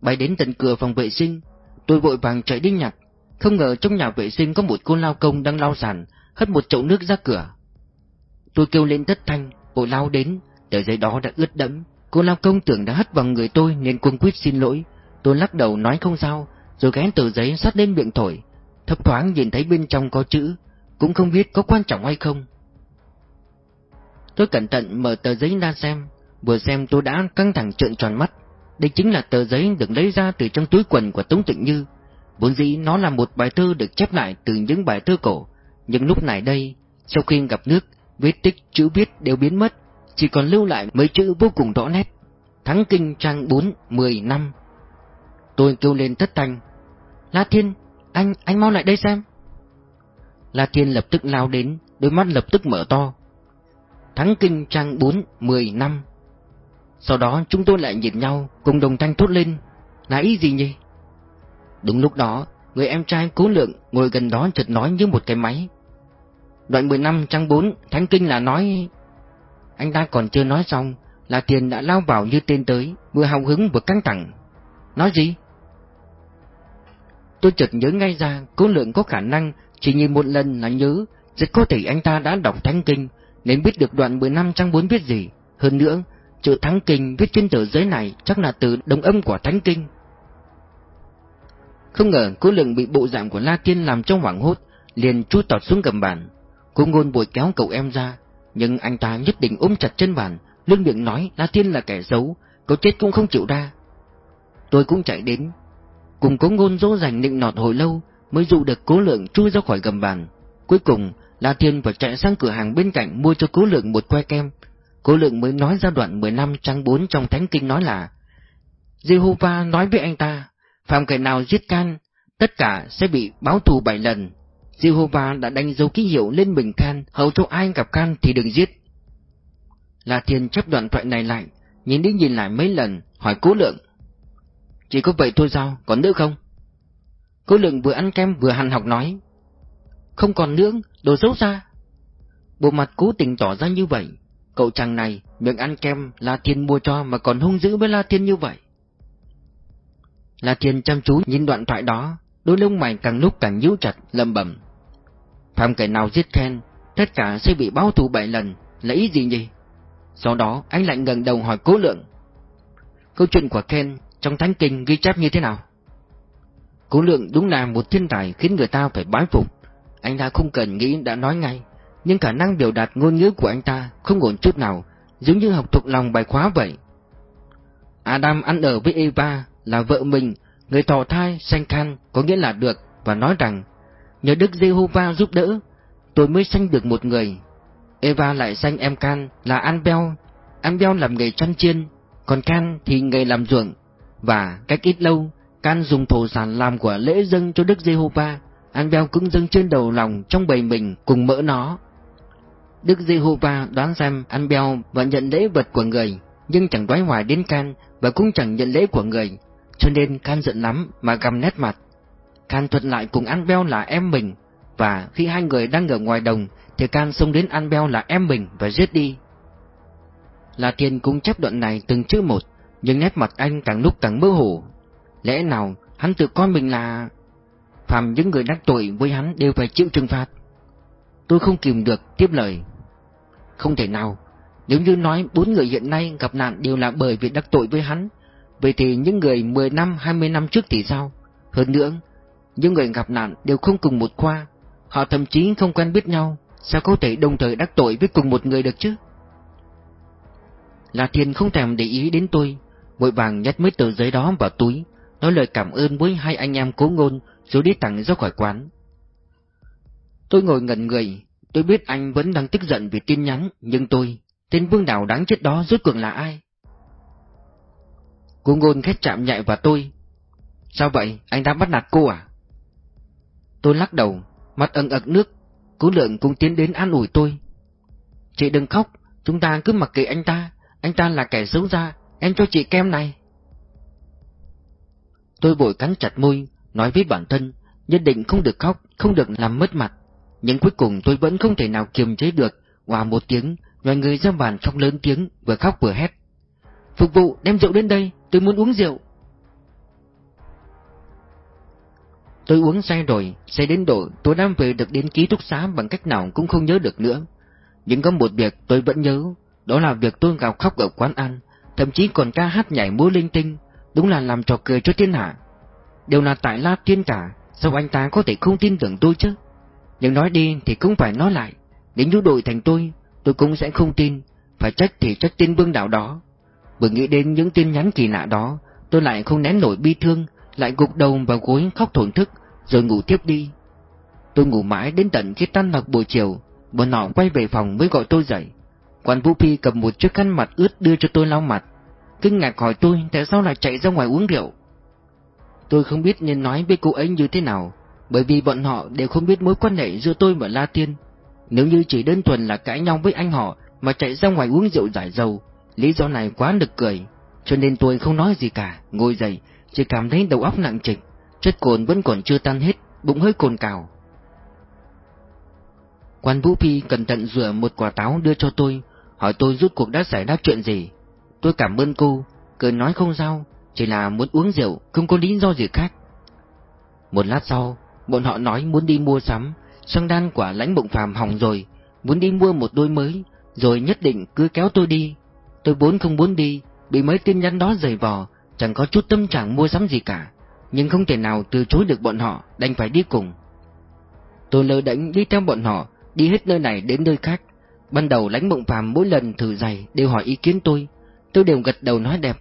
bay đến tận cửa phòng vệ sinh. Tôi vội vàng chạy đi nhặt, không ngờ trong nhà vệ sinh có một cô lao công đang lau sàn, hất một chậu nước ra cửa. Tôi kêu lên thất thanh, vội lao đến, tờ giấy đó đã ướt đẫm. Cô lao công tưởng đã hất vào người tôi nên cuống quýt xin lỗi. Tôi lắc đầu nói không sao, rồi gán tờ giấy sát lên miệng thổi. Thấp thoáng nhìn thấy bên trong có chữ, cũng không biết có quan trọng hay không. Tôi cẩn thận mở tờ giấy ra xem, vừa xem tôi đã căng thẳng trợn tròn mắt. Đây chính là tờ giấy được lấy ra từ trong túi quần của Tống Tịnh Như. Vốn dĩ nó là một bài thơ được chép lại từ những bài thơ cổ, nhưng lúc này đây, sau khi gặp nước, vết tích chữ viết đều biến mất, chỉ còn lưu lại mấy chữ vô cùng rõ nét. Thắng kinh trang 4, 10 năm. Tôi kêu lên thất thanh. La Thiên, anh, anh mau lại đây xem. La Thiên lập tức lao đến, đôi mắt lập tức mở to. Thắng kinh trang 4, 10 năm. Sau đó chúng tôi lại nhìn nhau, cùng đồng thanh thốt lên. Là ý gì nhỉ? Đúng lúc đó, người em trai cố lượng ngồi gần đó chợt nói như một cái máy. Đoạn 10 năm trang 4, Thánh Kinh là nói... Anh ta còn chưa nói xong, là tiền đã lao vào như tên tới, vừa hào hứng vừa căng thẳng. Nói gì? Tôi chợt nhớ ngay ra, cố lượng có khả năng chỉ nhìn một lần là nhớ, rất có thể anh ta đã đọc Thánh Kinh, nên biết được đoạn 10 năm trang 4 viết gì. Hơn nữa, chữ Thánh Kinh viết trên tờ giấy này chắc là từ đồng âm của Thánh Kinh. Không ngờ cố lượng bị bộ dạng của La Tiên làm trong hoảng hốt, liền chui tọt xuống gầm bàn. Cố ngôn bồi kéo cậu em ra, nhưng anh ta nhất định ôm chặt chân bàn, lưng miệng nói La Tiên là kẻ xấu, cậu chết cũng không chịu ra. Tôi cũng chạy đến, cùng cố ngôn dỗ dành nịnh nọt hồi lâu mới dụ được cố lượng chui ra khỏi gầm bàn. Cuối cùng, La Thiên phải chạy sang cửa hàng bên cạnh mua cho cố lượng một que kem. Cố lượng mới nói ra đoạn 10 năm trang 4 trong thánh kinh nói là Jehovah nói với anh ta, phạm kẻ nào giết can, tất cả sẽ bị báo thù bảy lần. Jehovah đã đánh dấu ký hiệu lên mình can, hầu cho ai gặp can thì đừng giết. La Thiên chấp đoạn thoại này lại, nhìn đi nhìn lại mấy lần, hỏi cố lượng. Chỉ có vậy thôi sao, còn nữa không? Cố lượng vừa ăn kem vừa hằn học nói. Không còn nữa, đồ xấu xa. Bộ mặt cố tình tỏ ra như vậy. Cậu chàng này, miệng ăn kem La Thiên mua cho mà còn hung dữ với La Thiên như vậy. La Thiên chăm chú nhìn đoạn thoại đó, đôi lông mày càng lúc càng nhíu chặt, lầm bẩm. Phạm kẻ nào giết Ken, tất cả sẽ bị báo thù bảy lần, là ý gì nhỉ? Sau đó anh lại ngẩng đầu hỏi cố lượng. Câu chuyện của Ken trong thánh kinh ghi chép như thế nào? Cố lượng đúng là một thiên tài khiến người ta phải bái phục. Anh ta không cần nghĩ đã nói ngay, nhưng khả năng biểu đạt ngôn ngữ của anh ta không ổn chút nào, giống như học thuộc lòng bài khóa vậy. Adam ăn ở với Eva là vợ mình, người tỏ thai, sanh khan có nghĩa là được, và nói rằng, nhờ Đức Giê-hô-va giúp đỡ, tôi mới sanh được một người. Eva lại sanh em Can là Anbel, Anbel làm nghề chăn chiên, còn Can thì nghề làm ruộng, và cách ít lâu, Can dùng thổ sản làm quả lễ dâng cho Đức Giê-hô-va, Anbel cũng dâng trên đầu lòng trong bầy mình cùng mỡ nó. Đức Giê-hô-va đoán xem Anbel và nhận lễ vật của người, nhưng chẳng đoái hoài đến Can và cũng chẳng nhận lễ của người, cho nên Can giận lắm mà gầm nét mặt. Can thuật lại cùng Anbel là em mình, và khi hai người đang ở ngoài đồng thì Can xông đến Anbel là em mình và giết đi. La Thiên cũng chấp đoạn này từng chữ một, nhưng nét mặt anh càng lúc càng mơ hồ. Lẽ nào hắn tự coi mình là... phạm những người đắc tội với hắn đều phải chịu trừng phạt. Tôi không kìm được tiếp lời. Không thể nào, nếu như nói bốn người hiện nay gặp nạn đều là bởi vì đắc tội với hắn, vậy thì những người 10 năm, 20 năm trước thì sao? Hơn nữa, những người gặp nạn đều không cùng một khoa, họ thậm chí không quen biết nhau, sao có thể đồng thời đắc tội với cùng một người được chứ? là Thiên không thèm để ý đến tôi, vội vàng nhét mấy tờ giấy đó vào túi, nói lời cảm ơn với hai anh em cố ngôn, rồi đi thẳng ra khỏi quán. Tôi ngồi ngẩn người, tôi biết anh vẫn đang tức giận vì tin nhắn, nhưng tôi, tên vương đảo đáng chết đó rốt cuộc là ai? Cố ngôn khét chạm nhạy vào tôi. Sao vậy, anh đã bắt nạt cô à? Tôi lắc đầu, mặt ẩn ực nước, cố lượng cũng tiến đến an ủi tôi. Chị đừng khóc, chúng ta cứ mặc kệ anh ta, anh ta là kẻ xấu xa, em cho chị kem này. Tôi vội cắn chặt môi, nói với bản thân, nhất định không được khóc, không được làm mất mặt. Nhưng cuối cùng tôi vẫn không thể nào kiềm chế được, hòa một tiếng, ngoài người ra bàn khóc lớn tiếng, vừa khóc vừa hét. Phục vụ, đem rượu đến đây, tôi muốn uống rượu. Tôi uống say rồi, say đến độ tôi đang về được đến ký túc xá bằng cách nào cũng không nhớ được nữa. Nhưng có một việc tôi vẫn nhớ, đó là việc tôi gào khóc ở quán ăn, thậm chí còn ca hát nhảy múa linh tinh, đúng là làm trò cười cho thiên hạ. Đều là tại La Tiên cả, sao anh ta có thể không tin tưởng tôi chứ? Nhưng nói đi thì cũng phải nói lại, đến nhu đội thành tôi, tôi cũng sẽ không tin, phải trách thì trách tin vương đạo đó. Vừa nghĩ đến những tin nhắn kỳ lạ đó, tôi lại không nén nổi bi thương, lại gục đầu vào gối khóc thổn thức, rồi ngủ tiếp đi. Tôi ngủ mãi đến tận khi tan học buổi chiều, bọn họ quay về phòng mới gọi tôi dậy. Quan Vũ Phi cầm một chiếc khăn mặt ướt đưa cho tôi lau mặt, kinh ngạc hỏi tôi tại sao lại chạy ra ngoài uống rượu. Tôi không biết nên nói với cô ấy như thế nào, bởi vì bọn họ đều không biết mối quan hệ giữa tôi và La Tiên. Nếu như chỉ đơn thuần là cãi nhau với anh họ mà chạy ra ngoài uống rượu giải dầu, lý do này quá nực cười, cho nên tôi không nói gì cả, ngồi dậy, chỉ cảm thấy đầu óc nặng trịch, chất cồn vẫn còn chưa tan hết, bụng hơi cồn cào. Quan Vũ Phi cẩn thận rửa một quả táo đưa cho tôi, hỏi tôi rút cuộc đã xảy ra chuyện gì. Tôi cảm ơn cô, cười nói không sao, chỉ là muốn uống rượu, không có lý do gì khác. Một lát sau, bọn họ nói muốn đi mua sắm, xong đan quả lãnh bụng phàm hỏng rồi, muốn đi mua một đôi mới, rồi nhất định cứ kéo tôi đi. Tôi vốn không muốn đi, bị mấy tin nhắn đó dày vò, chẳng có chút tâm trạng mua sắm gì cả, nhưng không thể nào từ chối được bọn họ, đành phải đi cùng. Tôi lơ đễnh đi theo bọn họ, đi hết nơi này đến nơi khác. Ban đầu lãnh bụng phàm mỗi lần thử giày đều hỏi ý kiến tôi, tôi đều gật đầu nói đẹp,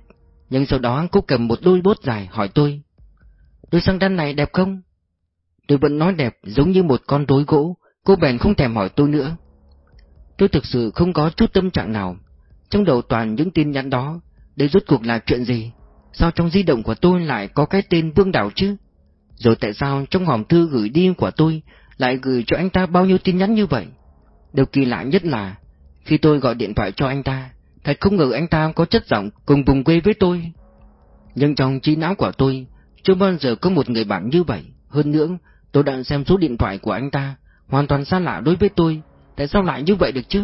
nhưng sau đó cô cầm một đôi bốt dài hỏi tôi. Đôi xăng đan này đẹp không? Tôi vẫn nói đẹp giống như một con rối gỗ, cô bèn không thèm hỏi tôi nữa. Tôi thực sự không có chút tâm trạng nào. Trong đầu toàn những tin nhắn đó, đây rốt cuộc là chuyện gì? Sao trong di động của tôi lại có cái tên Vương Đảo chứ? Rồi tại sao trong hòm thư gửi đi của tôi lại gửi cho anh ta bao nhiêu tin nhắn như vậy? Điều kỳ lạ nhất là, khi tôi gọi điện thoại cho anh ta, thật không ngờ anh ta có chất giọng cùng vùng quê với tôi. Nhưng trong trí não của tôi, chưa bao giờ có một người bạn như vậy. Hơn nữa, tôi đã xem số điện thoại của anh ta, hoàn toàn xa lạ đối với tôi, tại sao lại như vậy được chứ?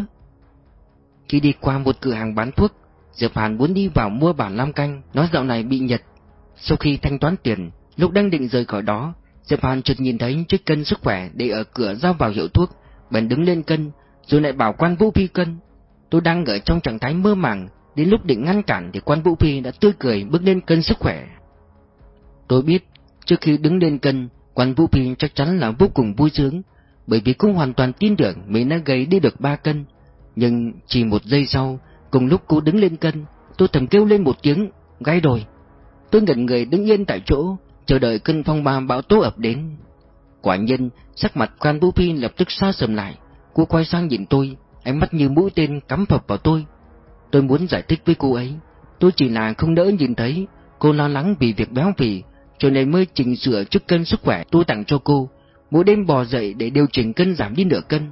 Khi đi qua một cửa hàng bán thuốc, Diệp Hàn muốn đi vào mua bản lam canh, nói dạo này bị nhật. Sau khi thanh toán tiền, lúc đang định rời khỏi đó, Diệp Hàn chợt nhìn thấy chiếc cân sức khỏe để ở cửa giao vào hiệu thuốc, bèn đứng lên cân, rồi lại bảo quan Vũ Phi cân. Tôi đang ở trong trạng thái mơ màng, đến lúc định ngăn cản thì quan Vũ Phi đã tươi cười bước lên cân sức khỏe. Tôi biết, trước khi đứng lên cân, quan Vũ Phi chắc chắn là vô cùng vui sướng, bởi vì cũng hoàn toàn tin tưởng mình đã gầy đi được 3 cân. Nhưng chỉ một giây sau, cùng lúc cô đứng lên cân, tôi thầm kêu lên một tiếng, gai rồi. Tôi ngẩn người đứng yên tại chỗ, chờ đợi cơn phong ba bão tố ập đến. Quả nhiên, sắc mặt quan Vũ Phi lập tức xa sầm lại, cô quay sang nhìn tôi, ánh mắt như mũi tên cắm phập vào tôi. Tôi muốn giải thích với cô ấy, tôi chỉ là không đỡ nhìn thấy, cô lo lắng vì việc béo phì, cho nên mới chỉnh sửa chức cân sức khỏe tôi tặng cho cô, mỗi đêm bò dậy để điều chỉnh cân giảm đi nửa cân.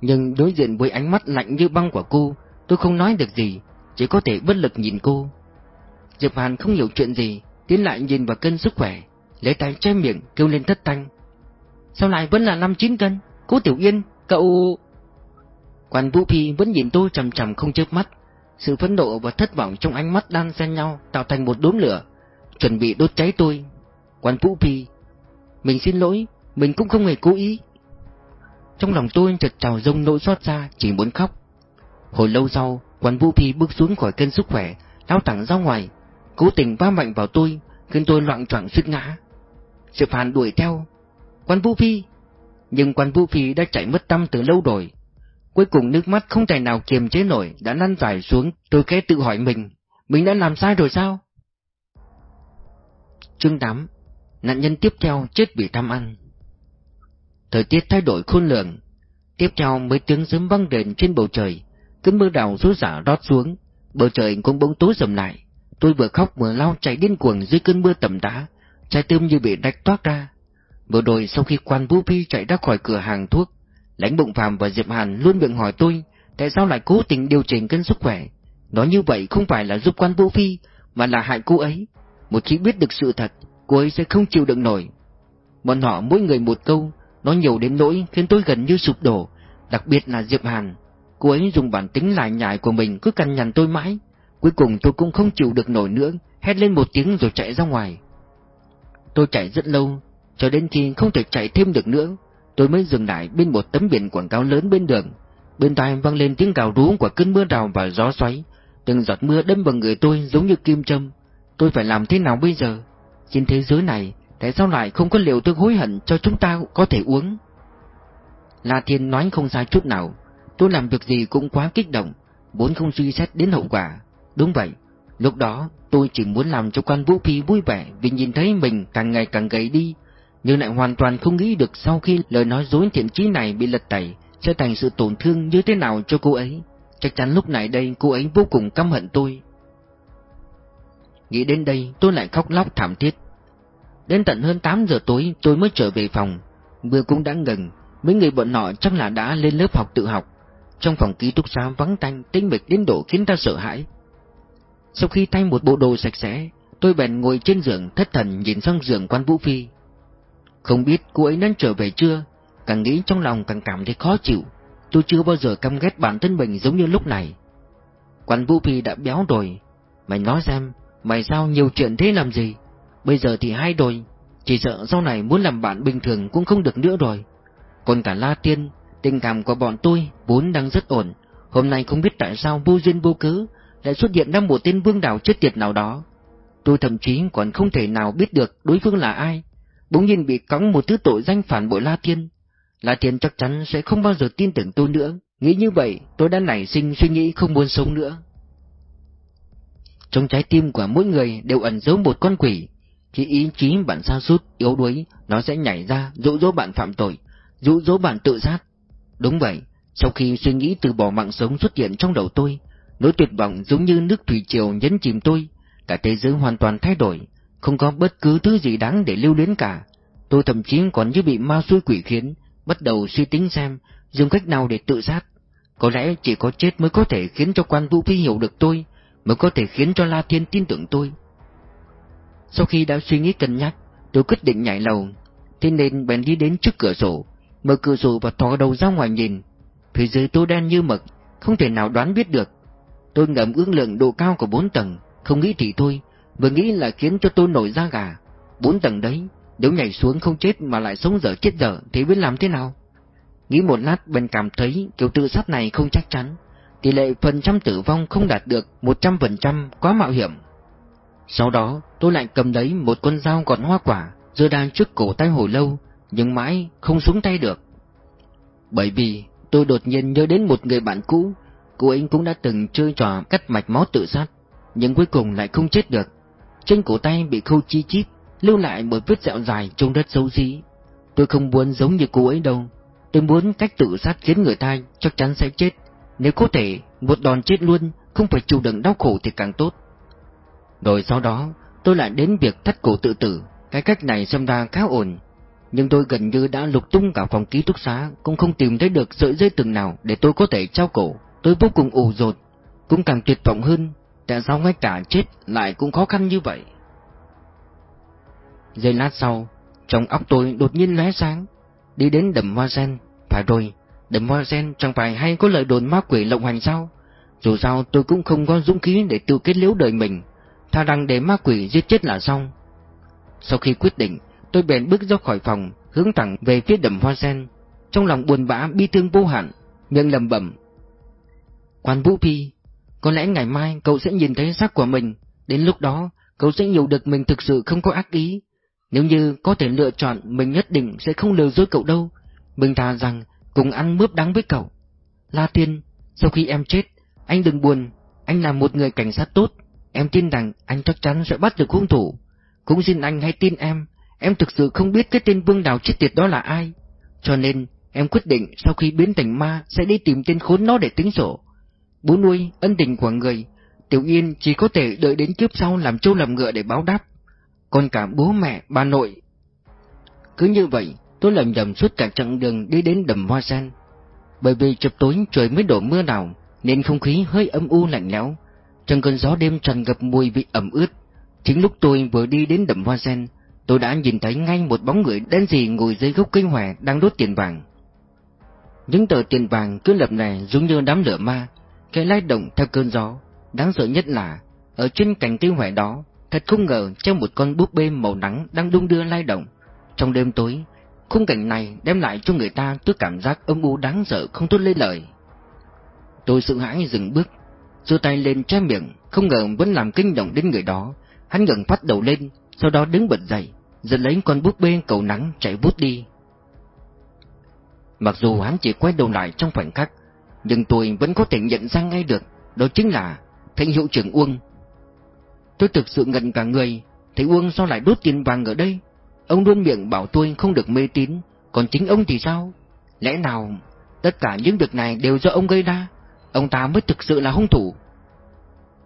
Nhưng đối diện với ánh mắt lạnh như băng của cô, tôi không nói được gì, chỉ có thể bất lực nhìn cô. Diệp Hàn không hiểu chuyện gì, tiến lại nhìn vào cân sức khỏe, lấy tay che miệng kêu lên thất thanh. Sao lại vẫn là năm chín cân? Cố Tiểu Yên, cậu... Quan Vũ Phi vẫn nhìn tôi chầm chầm không chớp mắt, sự phẫn nộ và thất vọng trong ánh mắt đan xen nhau tạo thành một đốm lửa, chuẩn bị đốt cháy tôi. Quan Vũ Phi, mình xin lỗi, mình cũng không hề cố ý. Trong lòng tôi chợt trào dông nỗi xót xa, chỉ muốn khóc. Hồi lâu sau, Quan Vũ Phi bước xuống khỏi kênh sức khỏe, lao thẳng ra ngoài, cố tình va mạnh vào tôi, khiến tôi loạn choạng suýt ngã. Sự phản đuổi theo. Quan Vũ Phi! Nhưng quan Vũ Phi đã chạy mất tâm từ lâu rồi. Cuối cùng nước mắt không thể nào kiềm chế nổi đã lăn dài xuống, tôi khẽ tự hỏi mình, mình đã làm sai rồi sao? Chương 8 Nạn nhân tiếp theo chết vì tham ăn. Thời tiết thay đổi khôn lường. Tiếp theo mấy tiếng sấm vang đền trên bầu trời Cơn mưa đào rú rả rót xuống. Bầu trời cũng bỗng tối sầm lại. Tôi vừa khóc vừa lao chạy điên cuồng dưới cơn mưa tầm đá Trái tim như bị đạch toát ra. Vừa rồi sau khi quan Vũ Phi chạy ra khỏi cửa hàng thuốc Lãnh bụng phàm và Diệp Hàn luôn miệng hỏi tôi, Tại sao lại cố tình điều chỉnh cân sức khỏe? Nói như vậy không phải là giúp quan Vũ Phi, Mà là hại cô ấy. Một khi biết được sự thật, Cô ấy sẽ không chịu đựng nổi. Bọn họ mỗi người một câu Nói nhiều đến nỗi khiến tôi gần như sụp đổ, Đặc biệt là Diệp Hàn. Cô ấy dùng bản tính lại nhại của mình cứ cằn nhằn tôi mãi. Cuối cùng tôi cũng không chịu được nổi nữa, Hét lên một tiếng rồi chạy ra ngoài. Tôi chạy rất lâu, Cho đến khi không thể chạy thêm được nữa. Tôi mới dừng lại bên một tấm biển quảng cáo lớn bên đường. Bên tai vang lên tiếng gào rú của cơn mưa rào và gió xoáy. Từng giọt mưa đâm vào người tôi giống như kim châm. Tôi phải làm thế nào bây giờ? Trên thế giới này Tại sao lại không có liều tôi hối hận cho chúng ta có thể uống? La Thiên nói không sai chút nào. Tôi làm việc gì cũng quá kích động, vốn không suy xét đến hậu quả. Đúng vậy, lúc đó tôi chỉ muốn làm cho quan Vũ Phi vui vẻ vì nhìn thấy mình càng ngày càng gầy đi, nhưng lại hoàn toàn không nghĩ được sau khi lời nói dối thiện chí này bị lật tẩy sẽ thành sự tổn thương như thế nào cho cô ấy. Chắc chắn lúc này đây cô ấy vô cùng căm hận tôi. Nghĩ đến đây tôi lại khóc lóc thảm thiết. Đến tận hơn 8 giờ tối tôi mới trở về phòng. Mưa cũng đã ngừng, mấy người bọn nọ chắc là đã lên lớp học tự học. Trong phòng ký túc xá vắng tanh, tĩnh mịch đến độ khiến ta sợ hãi. Sau khi thay một bộ đồ sạch sẽ, tôi bèn ngồi trên giường thất thần nhìn sang giường quan Vũ Phi. Không biết cô ấy nên trở về chưa, càng nghĩ trong lòng càng cảm thấy khó chịu. Tôi chưa bao giờ căm ghét bản thân mình giống như lúc này. Quan Vũ Phi đã béo rồi, mày nói xem, mày sao nhiều chuyện thế làm gì? Bây giờ thì hai đôi, chỉ sợ sau này muốn làm bạn bình thường cũng không được nữa rồi. Còn cả La Tiên, tình cảm của bọn tôi vốn đang rất ổn, hôm nay không biết tại sao vô duyên vô cớ lại xuất hiện ra một tên vương đảo chết tiệt nào đó. Tôi thậm chí còn không thể nào biết được đối phương là ai, bỗng nhiên bị cắn một thứ tội danh phản bội La Thiên, La Thiên chắc chắn sẽ không bao giờ tin tưởng tôi nữa, nghĩ như vậy tôi đã nảy sinh suy nghĩ không muốn sống nữa. Trong trái tim của mỗi người đều ẩn giấu một con quỷ, khi ý chí bạn sa sút yếu đuối, nó sẽ nhảy ra dụ dỗ bạn phạm tội, dụ dỗ bạn tự sát. Đúng vậy, sau khi suy nghĩ từ bỏ mạng sống xuất hiện trong đầu tôi, nỗi tuyệt vọng giống như nước thủy triều nhấn chìm tôi, cả thế giới hoàn toàn thay đổi, không có bất cứ thứ gì đáng để lưu luyến cả. Tôi thậm chí còn như bị ma xui quỷ khiến, bắt đầu suy tính xem dùng cách nào để tự sát. Có lẽ chỉ có chết mới có thể khiến cho quan vũ phi hiểu được tôi, mới có thể khiến cho La Thiên tin tưởng tôi. Sau khi đã suy nghĩ cân nhắc, tôi quyết định nhảy lầu, thế nên bèn đi đến trước cửa sổ, mở cửa sổ và thò đầu ra ngoài nhìn. Phía dưới tôi đen như mực, không thể nào đoán biết được. Tôi ngầm ước lượng độ cao của bốn tầng, không nghĩ thì thôi, vừa nghĩ là khiến cho tôi nổi da gà. Bốn tầng đấy, nếu nhảy xuống không chết mà lại sống dở chết dở thì biết làm thế nào? Nghĩ một lát bên cảm thấy kiểu tự sát này không chắc chắn, tỷ lệ phần trăm tử vong không đạt được 100% quá mạo hiểm. Sau đó, tôi lại cầm lấy một con dao gọt hoa quả, rơi đang trước cổ tay hồi lâu, nhưng mãi không xuống tay được. Bởi vì tôi đột nhiên nhớ đến một người bạn cũ, cô ấy cũng đã từng chơi trò cắt mạch máu tự sát, nhưng cuối cùng lại không chết được. Trên cổ tay bị khâu chi chít, lưu lại một vết dẹo dài trông rất xấu xí. Tôi không muốn giống như cô ấy đâu, tôi muốn cách tự sát khiến người ta chắc chắn sẽ chết. Nếu có thể, một đòn chết luôn, không phải chịu đựng đau khổ thì càng tốt. Rồi sau đó, tôi lại đến việc thắt cổ tự tử, cái cách này xem ra khá ổn. Nhưng tôi gần như đã lục tung cả phòng ký túc xá, cũng không tìm thấy được sợi dây từng nào để tôi có thể trao cổ. Tôi vô cùng ủ rột, cũng càng tuyệt vọng hơn, tại sao ngay cả chết lại cũng khó khăn như vậy. Giây lát sau, trong óc tôi đột nhiên lóe sáng, đi đến đầm hoa sen, phải rồi, đầm hoa sen chẳng phải hay có lời đồn ma quỷ lộng hành sao? Dù sao tôi cũng không có dũng khí để tự kết liễu đời mình, tha rằng để ma quỷ giết chết là xong. Sau khi quyết định, tôi bèn bước ra khỏi phòng, hướng thẳng về phía đầm hoa sen, trong lòng buồn bã bi thương vô hạn, miệng lầm bẩm. Quan Vũ Phi, có lẽ ngày mai cậu sẽ nhìn thấy xác của mình, đến lúc đó cậu sẽ hiểu được mình thực sự không có ác ý. Nếu như có thể lựa chọn, mình nhất định sẽ không lừa dối cậu đâu. Mình thà rằng cùng ăn mướp đắng với cậu. La Tiên, sau khi em chết, anh đừng buồn, anh là một người cảnh sát tốt, em tin rằng anh chắc chắn sẽ bắt được hung thủ. Cũng xin anh hãy tin em, em thực sự không biết cái tên vương đào chết tiệt đó là ai. Cho nên, em quyết định sau khi biến thành ma sẽ đi tìm tên khốn nó để tính sổ. Bố nuôi, ân tình của người, Tiểu Yên chỉ có thể đợi đến kiếp sau làm trâu làm ngựa để báo đáp. Còn cả bố mẹ, bà nội. Cứ như vậy, tôi lầm nhầm suốt cả chặng đường đi đến đầm hoa sen. Bởi vì chập tối trời mới đổ mưa nào, nên không khí hơi âm u lạnh lẽo. Trong cơn gió đêm tràn ngập mùi vị ẩm ướt. Chính lúc tôi vừa đi đến đầm hoa sen, tôi đã nhìn thấy ngay một bóng người đen gì ngồi dưới gốc cây hòe đang đốt tiền vàng. Những tờ tiền vàng cứ lập này giống như đám lửa ma, cái lay động theo cơn gió. Đáng sợ nhất là, ở trên cành cây hoại đó, thật không ngờ trong một con búp bê màu nắng đang đung đưa lay động. Trong đêm tối, khung cảnh này đem lại cho người ta Tôi cảm giác âm u đáng sợ không tốt lấy lời. Tôi sợ hãi dừng bước, giơ tay lên che miệng, không ngờ vẫn làm kinh động đến người đó. Hắn ngẩng phát đầu lên, sau đó đứng bật dậy, giật lấy con búp bê cầu nắng chạy vút đi. Mặc dù hắn chỉ quay đầu lại trong khoảnh khắc, nhưng tôi vẫn có thể nhận ra ngay được, Đó chính là Thanh hiệu trưởng Uông. Tôi thực sự ngẩn cả người Thầy Uông sao lại đốt tiền vàng ở đây? Ông luôn miệng bảo tôi không được mê tín, Còn chính ông thì sao? Lẽ nào tất cả những việc này đều do ông gây ra? Ông ta mới thực sự là hung thủ.